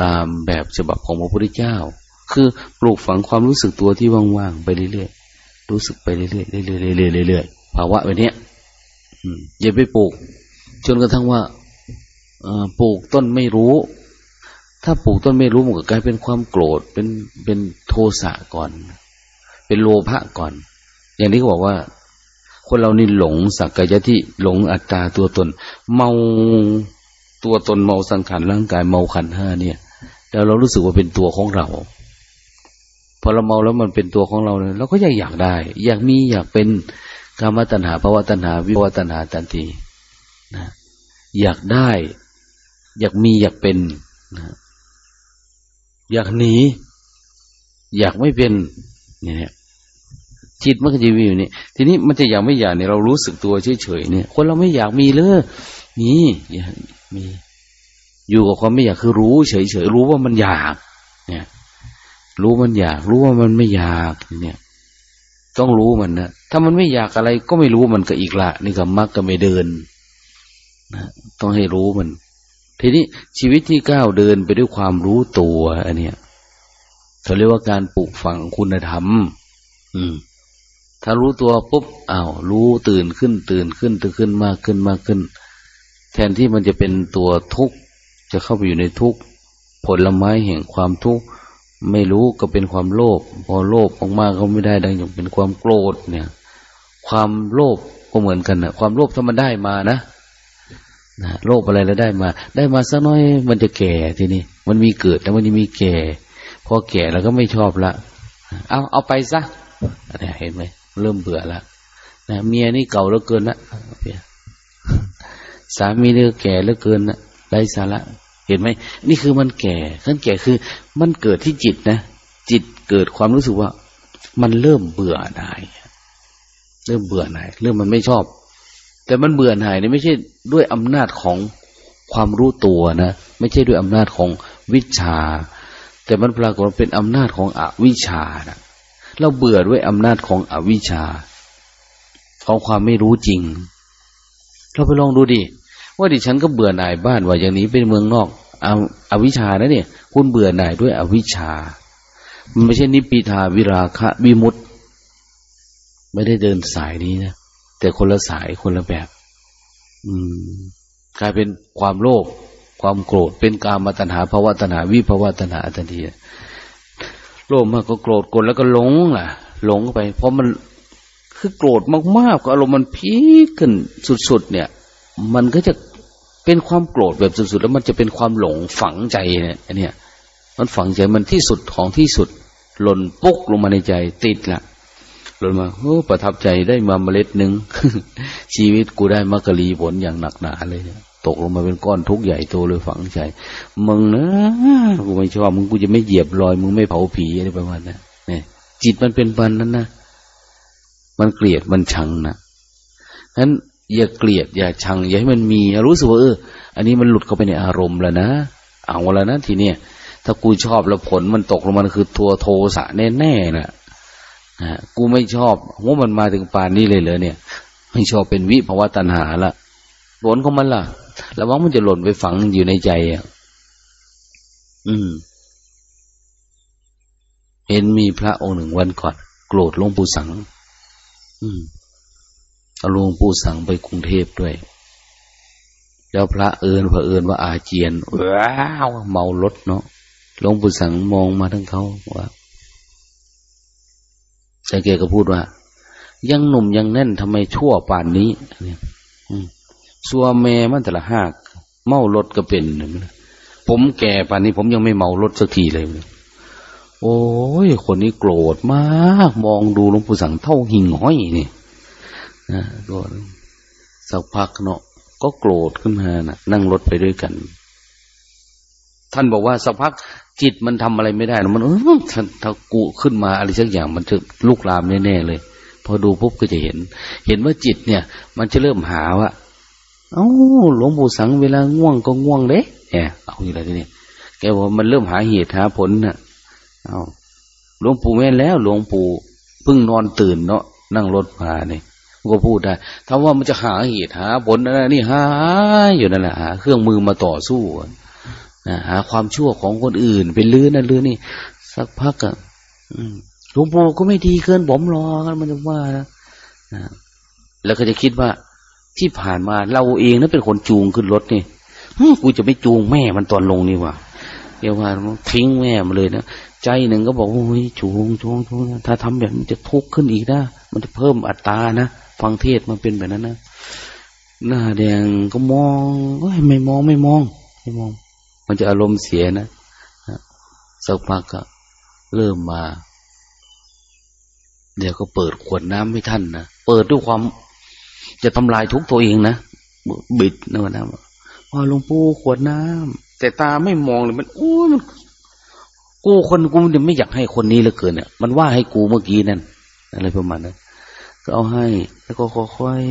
ตามแบบฉบับของพระพุทธเจ้า คือปลูกฝังความรู้สึกตัวที่ว่างๆไปเรื่อยๆรู้สึกไปเรื่อยๆเรื่อยๆเรื่อยๆเรื่อยๆภาวะแบบนี้ย อย่าไปปลูก จนกระทั่งว่าปลูกต้นไม่รู้ ถ้าปลูกต้นไม่รู้มันก็กลายเป็นความโกรธเป็นเป็นโทสะก่อน เป็นโลภะก่อน อย่างที่เขาบอกว่า คนเรานี่หลงสักกายที่หลงอัตตาตัวตน เมาตัวตนเมาสังขารร่างกายเมาขันห้าเนี่ย แล้วเรารู้สึกว่าเป็นตัวของเราพอเราเมาแล้วมันเป็นตัวของเราเนี่ยเราก็ยังอยากได้ อยากมีอยากเป็น กามตัณหาภาวะตัณหา วิภาวะตัณหาทันทีนะอยากได้ อยากมีอยากเป็นนะอยากหนี อยากไม่เป็นเนี่ย จิตมันก็จะมีอยู่นี่ ทีนี้มันจะอยากไม่อยากเนี่ยเรารู้สึกตัวเฉยๆเนี่ย คนเราไม่อยากมีเลยนี่อยากมี อยู่กับความไม่อยากคือรู้เฉยๆรู้ว่ามันอยาก เนี่ย รู้มันอยาก รู้ว่ามันไม่อยากเนี่ย ต้องรู้มันนะถ้ามันไม่อยากอะไรก็ไม่รู้มันก็อีกละนี่ก็มักก็ไม่เดินนะต้องให้รู้มัน ทีนี้ชีวิตที่ก้าวเดินไปด้วยความรู้ตัวอันเนี้ยเขาเรียกว่าการปลูกฝังคุณธรรม อืม ถ้ารู้ตัวปุ๊บอ้าวรู้ตื่นขึ้น ตื่นขึ้นตื่นขึ้นมากขึ้นมากขึ้น แทนที่มันจะเป็นตัวทุกข์จะเข้าไปอยู่ในทุกข์ผลไม้แห่งความทุกข์ ไม่รู้ก็เป็นความโลภพอโลภมากๆก็ไม่ได้ดังอย่างเป็นความโกรธเนี่ย ความโลภก็เหมือนกันนะความโลภถ้ามันได้มานะนะโลภอะไรแล้วได้มา ได้มาสักน้อยมันจะแก่ทีนี้มันมีเกิดแล้วมันจะมีแก่ พอแก่แล้วก็ไม่ชอบละเอาเอาไปซะเนี่ยเห็นไหมเริ่มเบื่อละนะเมียนี่เก่าแล้วเกินละสามีนี่แก่แล้วเกินละไร้สาระ เห็นไหมนี่คือมันแก่ขั้นแก่คือ มันเกิดที่จิตนะ จิตเกิดความรู้สึกว่า มันเริ่มเบื่อหน่ายเริ่มเบื่อหน่ายเริ่มมันไม่ชอบ แต่มันเบื่อหน่ายนี่ไม่ใช่ด้วยอำนาจของความรู้ตัวนะไม่ใช่ด้วยอำนาจของวิชา แต่มันปรากฏเป็นอำนาจของอวิชานะเราเบื่อด้วยอำนาจของอวิชา ของความไม่รู้จริง เราไปลองดูดิว่าดิฉันก็เบื่อหน่ายบ้านว่าอย่างนี้เป็นเมืองนอก เอาอวิชชานะเนี่ย คุณเบื่อหน่ายด้วยอวิชชา มันไม่ใช่นิพิทาวิราคะวิมุตไม่ได้เดินสายนี้นะแต่คนละสายคนละแบบ อืม กลายเป็นความโลภความโกรธเป็นกามตัณหาภาวะตัณหาวิภาวะตัณหาทันทีโลภมากก็โกรธกดแล้วก็หลงล่ะ หลงไปเพราะมันคือโกรธมากๆก็อารมณ์มันพีขึ้นสุดๆเนี่ย มันก็จะ เป็นความโกรธแบบสุดๆ แล้วมันจะเป็นความหลงฝังใจเนี่ยอันเนี้ยมันฝังใจมันที่สุดของที่สุด หล่นปุ๊กลงมาในใจติดละหล่นมาโอ้ประทับใจได้มาเมล็ดหนึ่งชีวิตกูได้มรรคลีผลอย่างหนักหนาเลยเนี่ยตกลงมาเป็นก้อนทุกข์ใหญ่โตเลยฝังใจ มึงนะกูไม่ชอบมึงกูจะไม่เหยียบรอย มึงไม่เผาผีอะไรประมาณนั้นเนี่ยจิตมันเป็นปันนั้นนะมันเกลียดมันชังนะนั้น อย่าเกลียด อย่าชัง อย่าให้มันมีรู้สึกว่าเออ อันนี้มันหลุดเข้าไปในอารมณ์แล้วนะเอาแล้วนะทีเนี้ยถ้ากูชอบแล้วผลมันตกลงมาคือทัวโทสะแน่ๆนะนะกูไม่ชอบว่ามันมาถึงปานนี้เลยเหรอเนี่ยไม่ชอบเป็นวิภาวะตัณหาละผลของมันล่ะแล้วว่ามันจะหล่นไปฝังอยู่ในใจอะอืม เห็นมีพระองค์หนึ่งวันก่อนโกรธหลวงปู่สัง อืม หลวงปู่สั่งไปกรุงเทพด้วย แล้วพระเอิญพระเอิญว่าอาเจียนว้าวเมารถเนาะหลวงปู่สังมองมาทั้งเขาว่าแต่แกก็พูดว่า ยังหนุ่มยังแน่นทำไมชั่วป่านนี้สัวแม่มันแต่ละหากเมารถก็เป็นผมแก่ป่านนี้ผมยังไม่เมารถสักทีเลยโอ้ยคนนี้โกรธมาก มองดูหลวงปู่สังเท่าหิ่งห้อยนี่ นะก็สักพักเนาะก็โกรธขึ้นมานะนั่งรถไปด้วยกัน ท่านบอกว่าสักพักจิตมันทำอะไรไม่ได้นะมันเออถ้ากูขึ้นมาอะไรสักอย่างมันจะลุกลามแน่ๆเลย พอดูปุ๊บก็จะเห็น เห็นว่าจิตเนี่ย มันจะเริ่มหาว่าเอ้าหลวงปู่สังเวลาง่วงก็ง่วงเด้เนี่ยเอาอยู่แล้วทีนี้แกบอกมันเริ่มหาเหตุหาผลน่ะ เอาหลวงปู่แม่แล้ว หลวงปู่เพิ่งนอนตื่นเนาะนั่งรถมาเนี่ย ก็พูดได้ถ้าว่ามันจะหาเหตุหาผลอะไรนี่หาอยู่นั่นแหละหาเครื่องมือมาต่อสู้หาความชั่วของคนอื่นเป็นลื้อนั่นลื้อนี่ สักพักอะหลวงปู่ก็ไม่ดีเกินผมรอกันมันจะว่านะแล้วก็จะคิดว่าที่ผ่านมาเราเองนั่นเป็นคนจูงขึ้นรถนี่กูจะไม่จูงแม่มันตอนลงนี่วะเดี๋ยวว่าทิ้งแม่มาเลยนะใจหนึ่งก็บอกว่าโอ้ยจูงจูงจูงถ้าทำแบบนี้จะทุกข์ขึ้นอีกนะมันจะเพิ่มอัตรานะ ฟังเทศมันเป็นแบบนั้นนะหน้าแดงก็มองไม่มองไม่มองไม่มอง มันจะอารมณ์เสียนะสักพักก็เริ่มมา เดี๋ยวก็เปิดขวดน้ำให้ท่านนะเปิดด้วยความ จะทำลายทุกตัวเองนะบิดนะนะว่าหลวงปู่ขวดน้ำแต่ตาไม่มองเลยมันโอ้มันกูคนกูมันไม่อยากให้คนนี้เหลือเกินเนี่ยมันว่าให้กูเมื่อกี้นั่นอะไรประมาณนั้น ก็เอาให้ แล้วก็ค่อย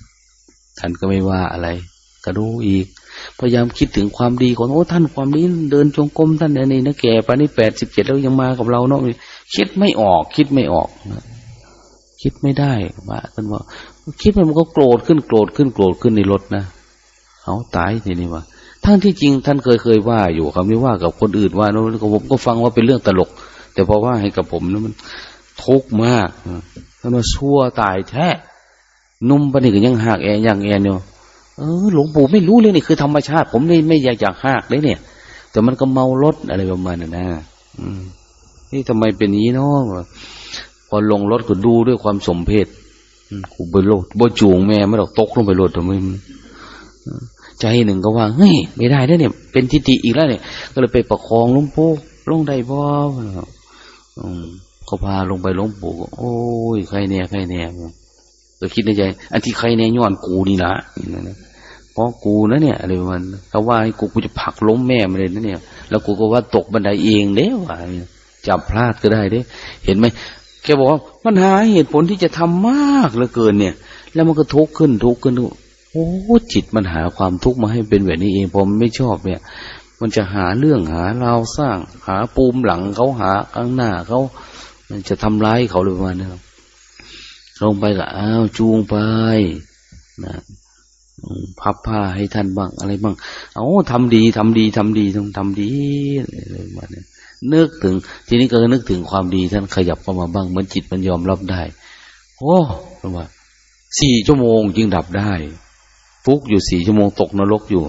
ๆท่านก็ไม่ว่าอะไรก็ดูอีก พยายามคิดถึงความดีของโอ้ท่านความดีเดินจงกรมท่านเนี่ยนี่นะแก่ปานนี้แปดสิบเจ็ดแล้วยังมากับเราเนาะคิดไม่ออก คิดไม่ออกคิดไม่ได้ว่าท่านว่าคิดไปมันก็โกรธขึ้นโกรธขึ้นโกรธขึ้นในรถนะเอาตายทีนี้ว่าทั้งที่จริงท่านเคยเคยว่าอยู่เขาไม่ว่ากับคนอื่นว่านะผมก็ฟังว่าเป็นเรื่องตลก แต่พอว่าให้กับผมนะมันทุกข์มาก ท่านว่าชั่วตายแท้นุ่มปนี่ก็ยังหักแอยังแอนอยู่เออหลวงปู่ไม่รู้เลยนี่คือธรรมชาติ ผมไม่ไม่อยากอยากหักเลยเนี่ย แต่มันก็เมารถอะไรประมาณนั้นนะนี่ทำไมเป็นนี้เนาะพอลงรถก็ดูด้วยความสมเพศกูไปโลดบ่จูงแม่ไม่หรอกตกลงไปโลดทำไมใจหนึ่งก็ว่าเฮ้ยไม่ได้แล้วเนี่ย เป็นทิฏฐิอีกแล้วเนี่ย ก็เลยไปประคองหลวงปู่ลงได้บ่ เขาพาลงไปลวงปู่โอ้ยใครเนี่ยใครเนี่ยก็คิดในใจ อันที่ใครเนี่ยย้อนกูนี่ละเพราะกูนะเนี่ยอะไรมันเขาว่าให้กูกูจะผลักล้มแม่มาเลยนะเนี่ย แล้วกูก็ว่าตกบันไดเองเด้ว่าจับพลาดก็ได้เด้เห็นไหมแกบอกว่ามันหาเหตุผลที่จะทำมากเหลือเกินเนี่ย แล้วมันก็ทุกข์ขึ้นทุกข์ขึ้นทุกโอ้จิตมันหาความทุกข์มาให้เป็นแบบนี้เองพอมันไม่ชอบเนี่ย มันจะหาเรื่องหาราวสร้าง หาปูมหลังเขาหาข้างหน้าเขา มันจะทำร้ายเขาเลยประมาณนี้ลงไปก็อ้าวจูงไปนะพับผ้าให้ท่านบ้างอะไรบ้าง เอาทำดีทำดีทำดีต้องทำดีอะไรประมาณนี้นึกถึง ทีนี้ก็นึกถึงความดีท่านขยับเข้ามาบ้างเหมือนจิตมันยอมรับได้โอ้ว่าสี่ชั่วโมงจึงดับได้ฟุกอยู่สี่ชั่วโมงตกนรกอยู่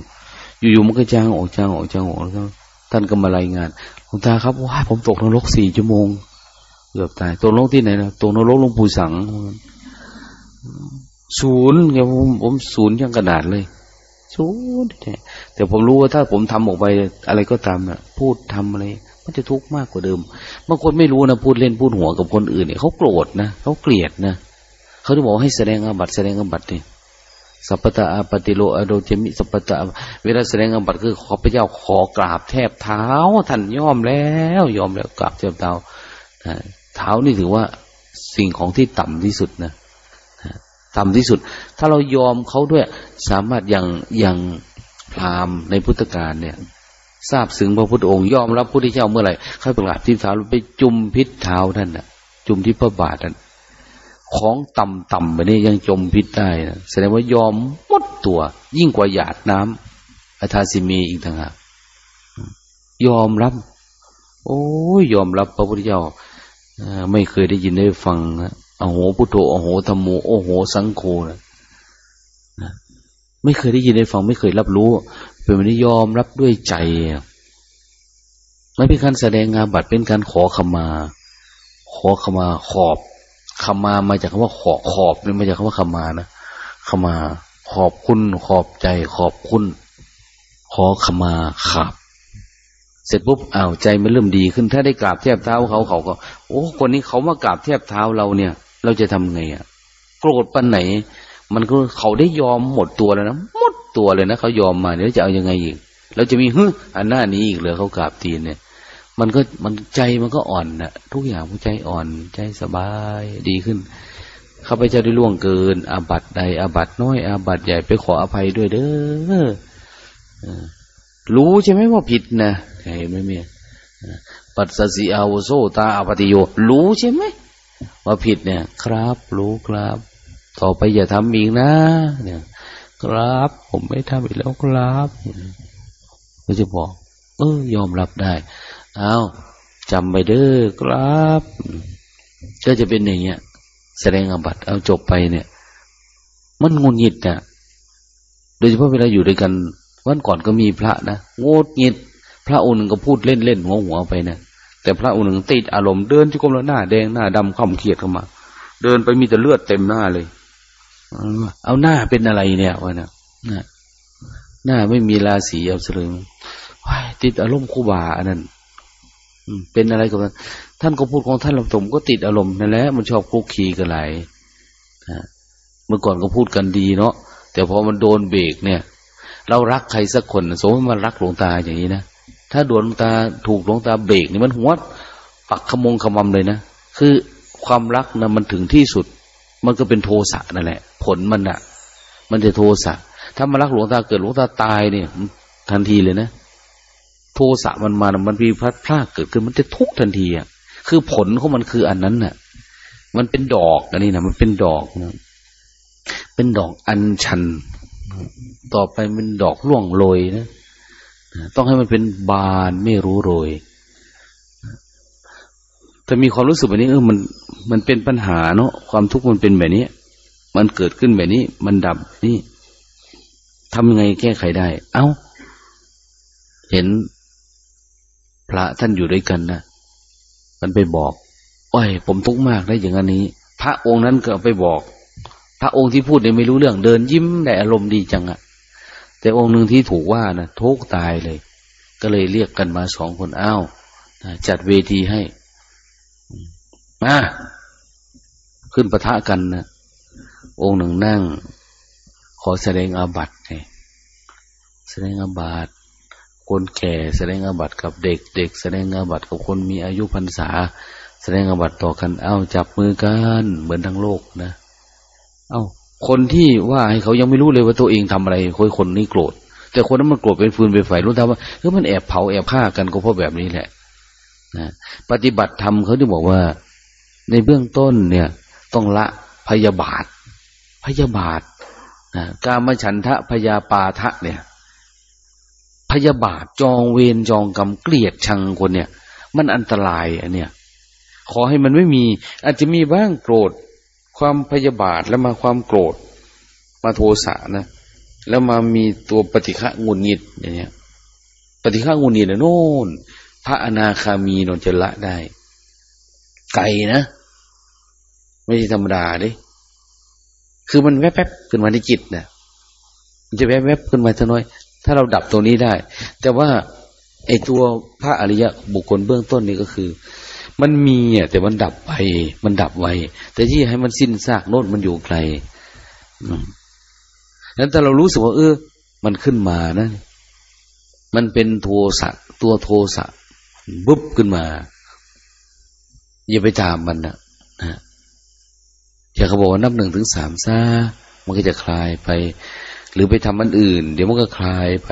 อยู่ๆมันก็จ้างออกจ้างออกจ้างออกแล้วท่านก็มารายงานหลวงตาครับว่าผมตกนรกสี่ชั่วโมง เกือบตายตกนรกที่ไหนนะตกนรกหลวงปู่สังศูนย์เนี่ยผมผมศูนย์ยังกระดาษเลยศูนย์แต่ผมรู้ว่าถ้าผมทำออกไปอะไรก็ตามนะพูดทำอะไร มันจะทุกข์มากกว่าเดิมบางคนไม่รู้นะพูดเล่นพูดหัวกับคนอื่นเนี่ยเขาโกรธนะเขาเกลียดนะเขาจะบอกให้แสดงอาบัตแสดงอาบัตเนี่ยสัพพตาปฏิโลอโดเจมิสัพพตาเวลาแสดงอาบัตคือขอพระเจ้าขอกราบแทบเท้าท่านยอมแล้ว ยอมแล้วกราบแทบเท้า เท้านี่ถือว่าสิ่งของที่ต่ำที่สุดนะต่ำที่สุด ถ้าเรายอมเขาด้วย สามารถอย่างอย่างพราหมณ์ในพุทธกาลเนี่ย ทราบซึ้งพระพุทธองค์ยอมรับพระพุทธเจ้าเมื่อไหร่ข้าไปกราบที่เท้าไปจุมพิษเท้าท่านนะจุมที่พระบาทท่านของต่ำๆแบบนี้ยังจมพิษได้นะแสดงว่ายอมหมดตัว ยิ่งกว่าหยาดน้ำอัธาสิมีอีกต่างหากยอมรับ โอ้ยยอมรับพระพุทธเจ้า ไม่เคยได้ยินได้ฟังนะโอโหพุทโธโอโหธรรมโมโอโห สังโฆนะไม่เคยได้ยินได้ฟัง ไม่เคยรับรู้ เป็นวันนี้ยอมรับด้วยใจไม่เป็นการแสดงงานบัตรเป็นการขอขมา ขอขมาขอบขมามาจากคำว่าขอขอบนี่มาจากคำว่าขมานะขมา ขอบคุณขอบใจ ขอบคุณ ขอขมาขับ เสร็จปุ๊บอ้าวใจมันเริ่มดีขึ้น ถ้าได้กราบเทียบเท้าเขาเขาก็ โอ้คนนี้เขามากราบเทียบเท้าเราเนี่ย เราจะทำไงอะโกรธปันไหน มันก็เขาได้ยอมหมดตัวแล้วนะหมดตัวเลยนะเขายอมมาเนี่ยจะเอายังไงอีกเราจะมีฮึอันหน้านี้อีกเหรอเขากราบตีนเนี่ย มันก็มันใจมันก็อ่อนนะทุกอย่างมันใจอ่อนใจสบายดีขึ้นข้าพเจ้าได้ล่วงเกิน อาบัตใดอาบัตน้อย อาบัตใหญ่ไปขออภัยด้วยเด้อรู้ใช่ไหมว่าผิดนะ เห็นไหมเมียปัสสิอาวโซตาอปติโย รู้ใช่ไหมว่าผิดเนี่ย ครับ รู้ครับ ต่อไปอย่าทำอีกนะ เนี่ย ครับ ผมไม่ทำอีกแล้วครับก็จะบอก เออยอมรับได้ เอาจำไปเด้อครับ ก็จะเป็นอย่างเงี้ย แสดงอบัตเอาจบไปเนี่ย มันงุนหงิดอะโดยเฉพาะเวลาอยู่ด้วยกัน วันก่อนก็มีพระนะงดหงิด พระองค์หนึ่งก็พูดเล่นเล่นหัวหัวไปนะแต่พระองค์หนึ่งติดอารมณ์เดินจุกมแล้วหน้าแดงหน้าดำข้ามเขียดเข้ามา เดินไปมีแต่เลือดเต็มหน้าเลย เอาหน้าเป็นอะไรเนี่ยวะเนี่ยหน้าไม่มีราศีเอาเสลยติดอารมณ์คูบาอันนั้นเป็นอะไรกับท่านก็พูดของท่านลำสมก็ติดอารมณ์นั่นแหละมันชอบคุกคีกันหลายเมื่อก่อนก็พูดกันดีเนาะแต่พอมันโดนเบรกเนี่ย เรารักใครสักคน สมมติมันรักหลวงตาอย่างนี้นะ ถ้าโดนตาถูกหลวงตาเบรกนี่มันหัวปักขมงขมำเลยนะ คือความรักนะมันถึงที่สุด มันก็เป็นโทสะนั่นแหละ ผลมันอะมันจะโทสะ ถ้ามารักหลวงตาเกิดหลวงตาตายเนี่ย ทันทีเลยนะ โทสะมันมามันมีพลัดพลาดเกิดขึ้นมันจะทุกทันทีอะ คือผลของมันคืออันนั้นน่ะ มันเป็นดอกอันนี้นะมันเป็นดอกนะเป็นดอกอัญชัน ต่อไปเป็นดอกร่วงโรยนะ ต้องให้มันเป็นบานไม่รู้โรยแต่มีความรู้สึกแบบนี้เออมันมันเป็นปัญหาเนาะความทุกข์มันเป็นแบบนี้ มันเกิดขึ้นแบบนี้ มันดับนี่ทำยังไงแก้ไขได้ เอา้า เห็นพระท่านอยู่ด้วยกันนะมันไปบอกโอ้ย ผมทุกข์มากได้อย่างนี้ พระองค์นั้นก็ไปบอก พระองค์ที่พูดเนี่ยไม่รู้เรื่อง เดินยิ้มได้อารมณ์ดีจังอะ แต่องค์หนึ่งที่ถูกว่านะทุกตายเลย ก็เลยเรียกกันมาสองคนอ้าวจัดเวทีให้มาขึ้นประทะกันนะองค์หนึ่งนั่ง ขอแสดงอาบัติไงแสดงอาบัติคนแก่แสดงอาบัติกับเด็ก เด็ก แสดงอาบัติกับคนมีอายุพรรษา แสดงอาบัติต่อกัน เอ้าจับมือกันเหมือนทั้งโลกนะ เอ้า คนที่ว่าให้เขายังไม่รู้เลยว่าตัวเองทำอะไรคนคนนี้โกรธ แต่คนนั้นมันโกรธเป็นฟืนเป็นไฟรู้ทำว่าเออมันแอบเผาแอบฆ่ากันก็เพราะแบบนี้แหละนะปฏิบัติธรรมเขาที่บอกว่า ในเบื้องต้นเนี่ย ต้องละพยาบาท พยาบาทนะการมฉันทะพยาปาทะเนี่ย พยาบาทจองเวรจองกรรมเกลียดชังคนเนี่ย มันอันตรายอันเนี้ยขอให้มันไม่มี อาจจะมีบ้างโกรธ ความพยาบาทแล้วมาความโกรธ มาโทสะนะ แล้วมามีตัวปฏิฆะงุนงิดอย่างเนี้ย ปฏิฆะงุนงิดนะโน่นพระอนาคามีนนจะละได้ ไกลนะ ไม่ใช่ธรรมดาดิคือมันแวบๆขึ้นมาในจิตนะมันจะแวบๆขึ้นมาเท่าน้อย ถ้าเราดับตรงนี้ได้ แต่ว่าไอ้ตัวพระอริยะบุคคลเบื้องต้นนี่ก็คือ มันมีอะแต่มันดับไป มันดับไวแต่ที่ให้มันสิ้นซากโน่นมันอยู่ไกลนั้นแต่เรารู้สึกว่า เออ มันขึ้นมานะ มันเป็นโทสะตัวโทสะบุบขึ้นมา อย่าไปตามมันนะนะอย่าเขาบอกว่านับหนึ่งถึงสามซามันก็จะคลายไป หรือไปทำมันอื่น เดี๋ยวมันก็คลายไป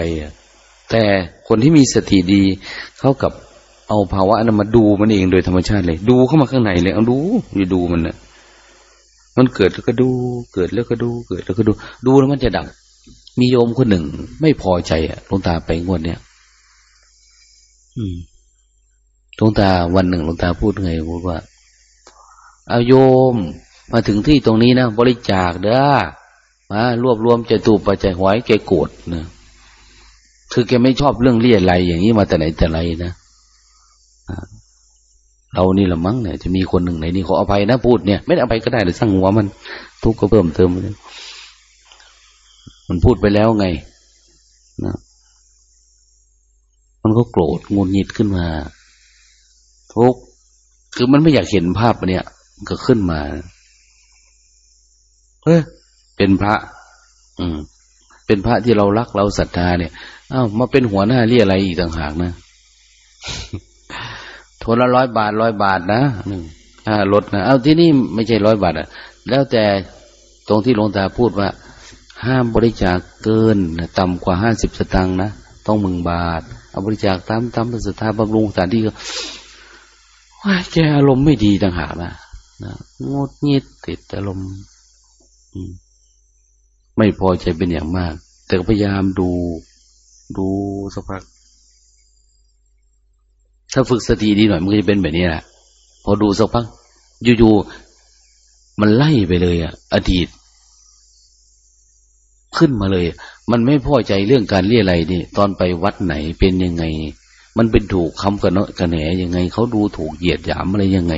แต่คนที่มีสติดี เข้ากับ เอาภาวะนั้นมาดูมันเองโดยธรรมชาติเลย ดูเข้ามาข้างในเลยเอาดูอย่าดูมันนะมันเกิดแล้วก็ดู เกิดแล้วก็ดู เกิดแล้วก็ดู ดูแล้วมันจะดับ มีโยมคนหนึ่ง ไม่พอใจอะลวงตาไปงวดเนี้ยอืมลวงตาวันหนึ่งลวงตาพูดไงพูดว่าเอาโยม มาถึงที่ตรงนี้นะบริจาคเด้อมารวบรวมใจตูปัจจัยหวยแกโกรธนะคือแกไม่ชอบเรื่องเลี่ยไรอย่างนี้มาแต่ไหนแต่ไรนะ เรานี่ละมั้งเนี่ยจะมีคนหนึ่งไหนนี่ขออภัยนะพูดเนี่ย ไม่ได้อภัยก็ได้หรือสร้างหัวมัน ทุกข์ก็เพิ่มเติมมันพูดไปแล้วไงนะมันก็โกรธงุนงิดขึ้นมา ทุกคือมันไม่อยากเห็นภาพเนี่ยก็ขึ้นมาเฮ้ยเป็นพระ อืม เป็นพระที่เรารักเราศรัทธาเนี่ยอ้าวมาเป็นหัวหน้าเรียอะไรอีกต่างหากนะ นละร้อยบาทร้อยบาทนะหนึ่งค่ารถนะ เอาที่นี่ไม่ใช่ร้อยบาทอะแล้วแต่ตรงที่หลวงตาพูดว่า ห้ามบริจาคเกินต่ำกว่าห้าสิบสตางค์นะต้องมึงบาท เอาบริจาคตามตามสถานบำรุงสถานที่ก็ว่าแกอารมณ์ไม่ดีต่างหากนะนะงดเงียดติดอารมณ์ไม่พอใจเป็นอย่างมาก แต่พยายามดู ดูสักพัก ถ้าฝึกสติดีหน่อยมันก็จะเป็นแบบนี้แหละพอดูสักพักอยู่ๆมันไล่ไปเลยอะอดีต ขึ้นมาเลย มันไม่พอใจเรื่องการเรียอะไรนี่ตอนไปวัดไหนเป็นยังไง มันเป็นถูกคำกันเนาะกันแหนยังไงเขาดูถูกเหยียดหยามอะไรยังไง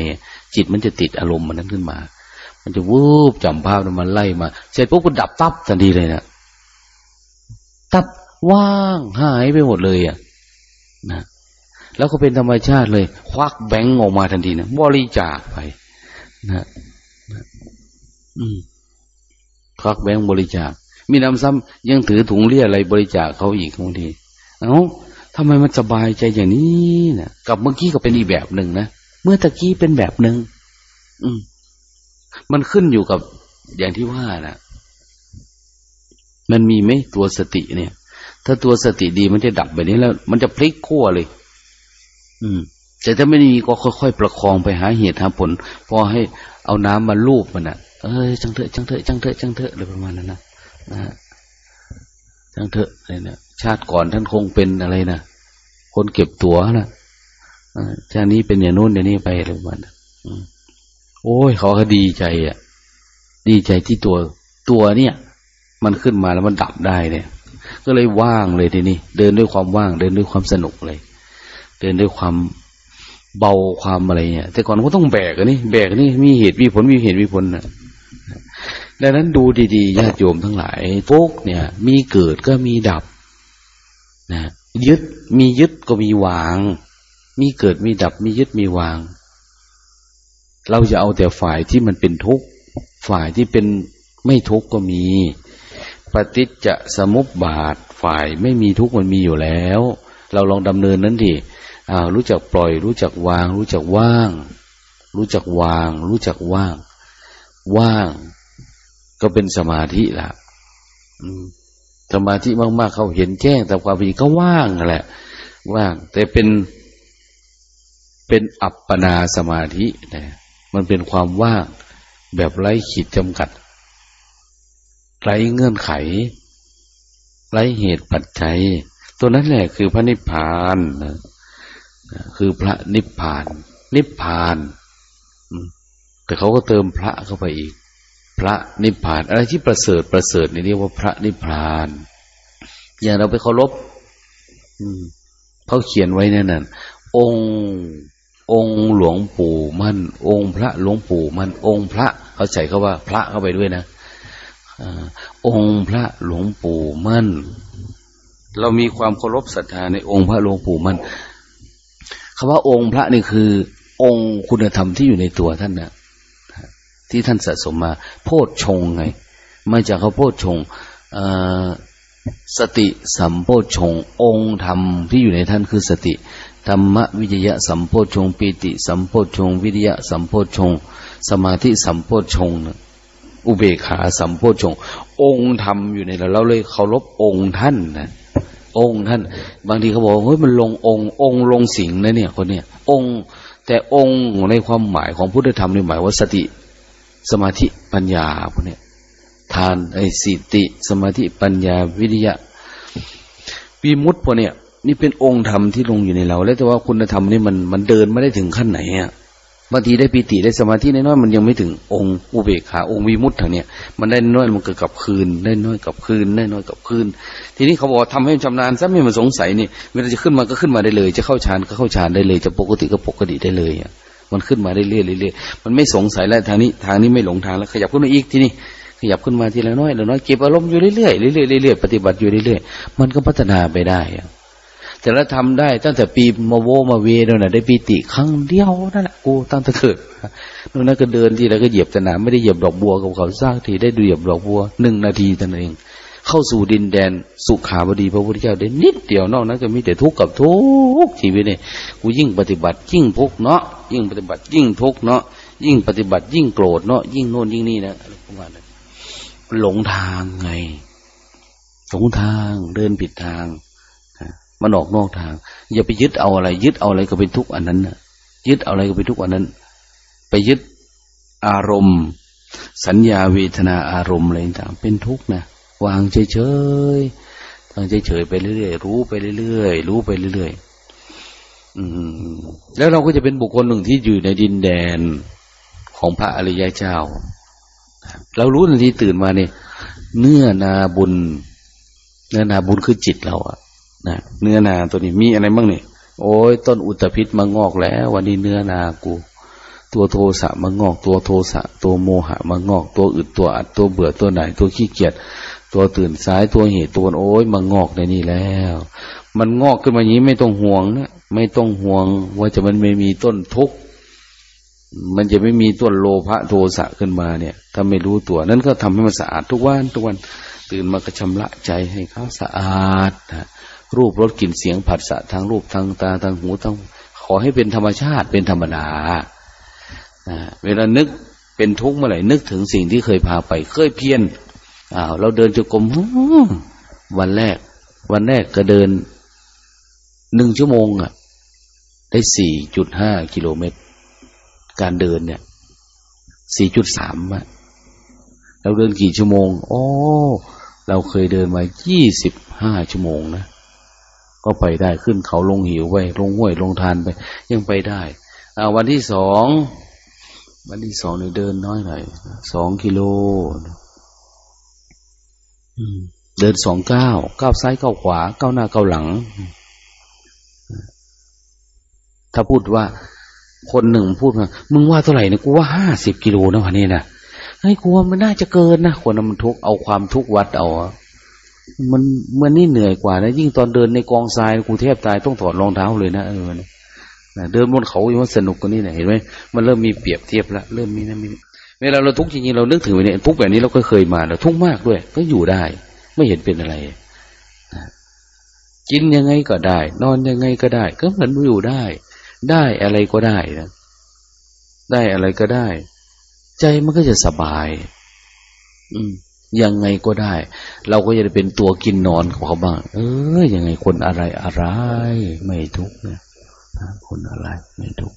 จิตมันจะติดอารมณ์มันนั้นขึ้นมา มันจะวูบจำภาพมันไล่มาเสร็จปุ๊บก็ดับตับทันทีเลยนะตับว่างหายไปหมดเลยอะนะ แล้วก็เป็นธรรมชาติเลย ควักแบงก์ออกมาทันทีนะบริจาคไปนะนะอืมควักแบงก์บริจาค มีน้ำซ้ำยังถือถุงเรียอะไรบริจาคเขาอีกบางทีเอา้าทำไมมันสบายใจอย่างนี้นะกับเมื่อกี้ก็เป็นอีกแบบหนึ่งนะเมื่อตะกี้เป็นแบบหนึ่งอืม มันขึ้นอยู่กับอย่างที่ว่านะมันมีไหมตัวสติเนี่ย ถ้าตัวสติดีมันจะดับแบบนี้แล้ว มันจะพลิกขั้วเลย อืม แต่ถ้าไม่มีก็ค่อยๆประคองไปหาเหตุหาผล พอให้เอาน้ำมาลูบมันนะเอ้ยจังเถอะจังเถอะจังเถอะจังเถอะอะไรประมาณนั้นนะนะจังเถอะอะไรเนี่ยชาติก่อนท่านคงเป็นอะไรนะคนเก็บตั๋วนะชาตินี้เป็นอย่างนู้นอย่างนี้ไปอะไรประมาณนั้นโอ้ยเขาก็ดีใจอะ ดีใจที่ตัวตัวเนี่ย มันขึ้นมาแล้วมันดับได้เนี่ย ก็เลยว่างเลยทีนี้ เดินด้วยความว่าง เดินด้วยความสนุกเลย เดินด้วยความเบาความอะไรเนี่ย แต่ก่อนก็ต้องแบกอันนี้แบกนี่มีเหตุมีผลมีเหตุมีผลนะดังนั้นดูดีๆญาติโยมทั้งหลายพวกเนี่ย มีเกิดก็มีดับนะยึดมียึดก็มีวาง มีเกิดมีดับ มียึดมีวาง เราจะเอาแต่ฝ่ายที่มันเป็นทุกข์ฝ่ายที่เป็นไม่ทุกข์ก็มี ปฏิจจสมุปบาทฝ่ายไม่มีทุกข์มันมีอยู่แล้ว เราลองดำเนินนั้นดิ อ่ารู้จักปล่อย รู้จักวาง รู้จักว่าง รู้จักวาง รู้จักว่าง ว่าง ก็เป็นสมาธิละสมาธิมากๆเขาเห็นแจ้งแต่ความเป็นก็ว่างแหละ ว่าง แต่เป็นเป็นอัปปนาสมาธินะมันเป็นความว่างแบบไร้ขีดจำกัด ไร้เงื่อนไข ไร้เหตุปัจจัย ตัวนั้นแหละคือพระนิพพานนะ คือพระนิพพาน นิพพานแต่เขาก็เติมพระเข้าไปอีก พระนิพพาน อะไรที่ประเสริฐประเสริฐนี่เรียกว่าพระนิพพาน อย่างเราไปเคารพเขาเขียนไว้นั่นน่ะองค์องค์หลวงปู่มั่น องค์พระหลวงปู่มั่น องค์พระ เขาใส่เขาว่า พระเข้าไปด้วยนะองค์พระหลวงปู่มั่น เรามีความเคารพศรัทธาในองค์พระหลวงปู่มั่น คำว่าองค์พระนี่คือ องค์คุณธรรมที่อยู่ในตัวท่านนะที่ท่านสะสมมา โพชฌงไงมาจากเขาโพชฌงสติสัมโพชฌงองค์ธรรมที่อยู่ในท่านคือสติธรรมวิจยะสัมโพชฌงปีติสัมโพชฌงวิริยะสัมโพชฌงสมาธิสัมโพชฌงอุเบกขาสัมโพชฌงองค์ธรรมอยู่ในเราเราเลยเคารพองค์ท่านนะ องค์ท่าน บางทีเขาบอกเฮ้ยมันลงองค์ องค์ลงสิงนะเนี่ยคนเนี้ยองค์ แต่องค์ในความหมายของพุทธธรรมในหมายว่าสติสมาธิปัญญาพวกเนี้ยทานไอสิติสมาธิปัญญาวิริยะวิมุตต์พวกเนี้ยนี่เป็นองค์ธรรมที่ลงอยู่ในเรา แล้วแต่ว่าคุณธรรมนี่มันมันเดินไม่ได้ถึงขั้นไหนอะ บางทีได้ปีติได้สมาธิน้อยๆมันยังไม่ถึงองค์อุเบกขาองค์วิมุตต์ทางเนี้ยมันได้น้อยมันเกิดกับคืนได้น้อยกับคืนได้น้อยกับคืน ทีนี้เขาบอกทำให้ชำนาญซะไม่มาสงสัยนี่เวลาจะขึ้นมาก็ขึ้นมาได้เลย จะเข้าฌานก็เข้าฌานได้เลย จะปกติก็ปกติได้เลยอะมันขึ้นมาได้เรื่อยเรื่อยมันไม่สงสัยแล้วทางนี้ทางนี้ไม่หลงทางแล้วขยับขึ้นมาอีกทีนี้ขยับขึ้นมาทีละน้อยละน้อยเก็บอารมณ์อยู่เรื่อยๆเรื่อยๆเรื่อยๆปฏิบัติอยู่เรื่อยๆมันก็พัฒนาไปได้อะ แต่ละทำได้ตั้งแต่ปีมาโวมาเวนั่นแหะได้ปีติครั้งเดียวนั่นแหละกูตั้งแต่เกิดนั่นนก็เดินทีแล้วก็เหยียบสนามไม่ได้เหยียบดอกบัวกับเขาสร้างทีได้ดูเหยียบดอกบัวหนึ่งนาทีนั่นเอง เข้าสู่ดินแดนสุขาบดีพระพุทธเจ้าได้นิดเดียวนอกนั้นก็มีแต่ทุกข์กับทุกข์ชีวิตเนี่ยกูยิ่งปฏิบัติยิ่งทุกข์เนาะยิ่งปฏิบัติยิ่งทุกข์เนาะยิ่งปฏิบัติยิ่งโกรธเนาะยิ่งโน่นยิ่งนี่นะอะไรประมาณนั้นหลงทางไงหลงทางเดินผิดทาง มันออกนอกทาง อย่าไปยึดเอาอะไร ยึดเอาอะไรก็เป็นทุกข์อันนั้นนะยึดเอาอะไรก็เป็นทุกข์อันนั้น ไปยึดอารมณ์ สัญญาเวทนาอารมณ์อะไรต่างเป็นทุกข์นะวางเฉยๆวางเฉยๆไปเรื่อยๆรู้ไปเรื่อยๆรู้ไปเรื่อยๆแล้วเราก็จะเป็นบุคคลหนึ่งที่อยู่ในดินแดนของพระอริยเจ้า เรารู้ทันทีตื่นมาเนี่ยเนื้อนาบุญ เนื้อนาบุญคือจิตเราอะ นะเนื้อนาตัวนี้มีอะไรบ้างเนี่ยโอ้ยต้นอุตภิษมางอกแล้ว วันนี้เนื้อนากู ตัวโทสะมางอก ตัวโทสะ ตัวโมหะมางอก ตัวอึดตัวอัดตัวเบื่อตัวไหน ตัวขี้เกียจตัวตื่นสายตัวเหตุตัวโอ้ยมางอกในนี่แล้ว มันงอกขึ้นมาอย่างนี้ไม่ต้องห่วงนะไม่ต้องห่วง ว่าจะมันไม่มีต้นทุกข์มันจะไม่มีต้นโลภะโทสะขึ้นมาเนี่ย ถ้าไม่รู้ตัว นั้นก็ทำให้มันสะอาดทุกวันทุกวันตื่นมากระชำระใจให้เขาสะอาดนะ รูปรสกลิ่นเสียงผัสสะทางรูปทางตาทางหูทางขอให้เป็นธรรมชาติเป็นธรรมดาเวลานึกเป็นทุกข์เมื่อไหร่นึกถึงสิ่งที่เคยพาไป เคยเพียนอ้าวเราเดินจุกรมวันแรก วันแรกก็เดินหนึ่งชั่วโมงอะ ได้สี่จุดห้ากิโลเมตร การเดินเนี่ยสี่จุดสามอะเราเดินกี่ชั่วโมง โอ้ เราเคยเดินมายี่สิบห้าชั่วโมงนะ ก็ไปได้ขึ้นเขาลงหิวไปลงห้วยลงทานไป ยังไปได้อาวันที่สองวันที่สองเนี่ยเดินน้อยหน่อยสองกิโลเดินสองเก้าเก้าซ้ายเก้าขวาเก้าหน้าเก้าหลัง ถ้าพูดว่า คนหนึ่งพูดว่ามึงว่าเท่าไหร่นะกูว่าห้าสิบกิโลนะวันนี้นะไอ้กูว่ามันน่าจะเกินนะคนมันทุกเอาความทุกวัดเอา มันมันนี่เหนื่อยกว่านะยิ่งตอนเดินในกองทรายกูแทบตายต้องถอดรองเท้าเลยนะเออนะเดินบนเขาอยู่มันสนุกกว่านี้เนี่เห็นไหมมันเริ่มมีเปรียบเทียบแล้วเริ่มมีนะมีเวลาเราทุกข์จริงๆเรานึกถึงไปเนี่ยทุกข์แบบนี้เราก็เคยมาเราทุกข์มากด้วย ก็อยู่ได้ ไม่เห็นเป็นอะไรกินยังไงก็ได้ นอนยังไงก็ได้ ก็เหมือนอยู่ได้ ได้อะไรก็ได้นะได้อะไรก็ได้ ใจมันก็จะสบาย อืม ยังไงก็ได้ เราก็จะเป็นตัวกินนอนของเขาบ้าง เออยังไงคนอะไรอะไร ไม่ทุกเนี่ยคนอะไร ไม่ทุก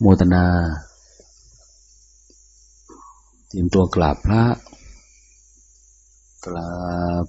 โมตนาเตรียมตัวกราบพระกราบ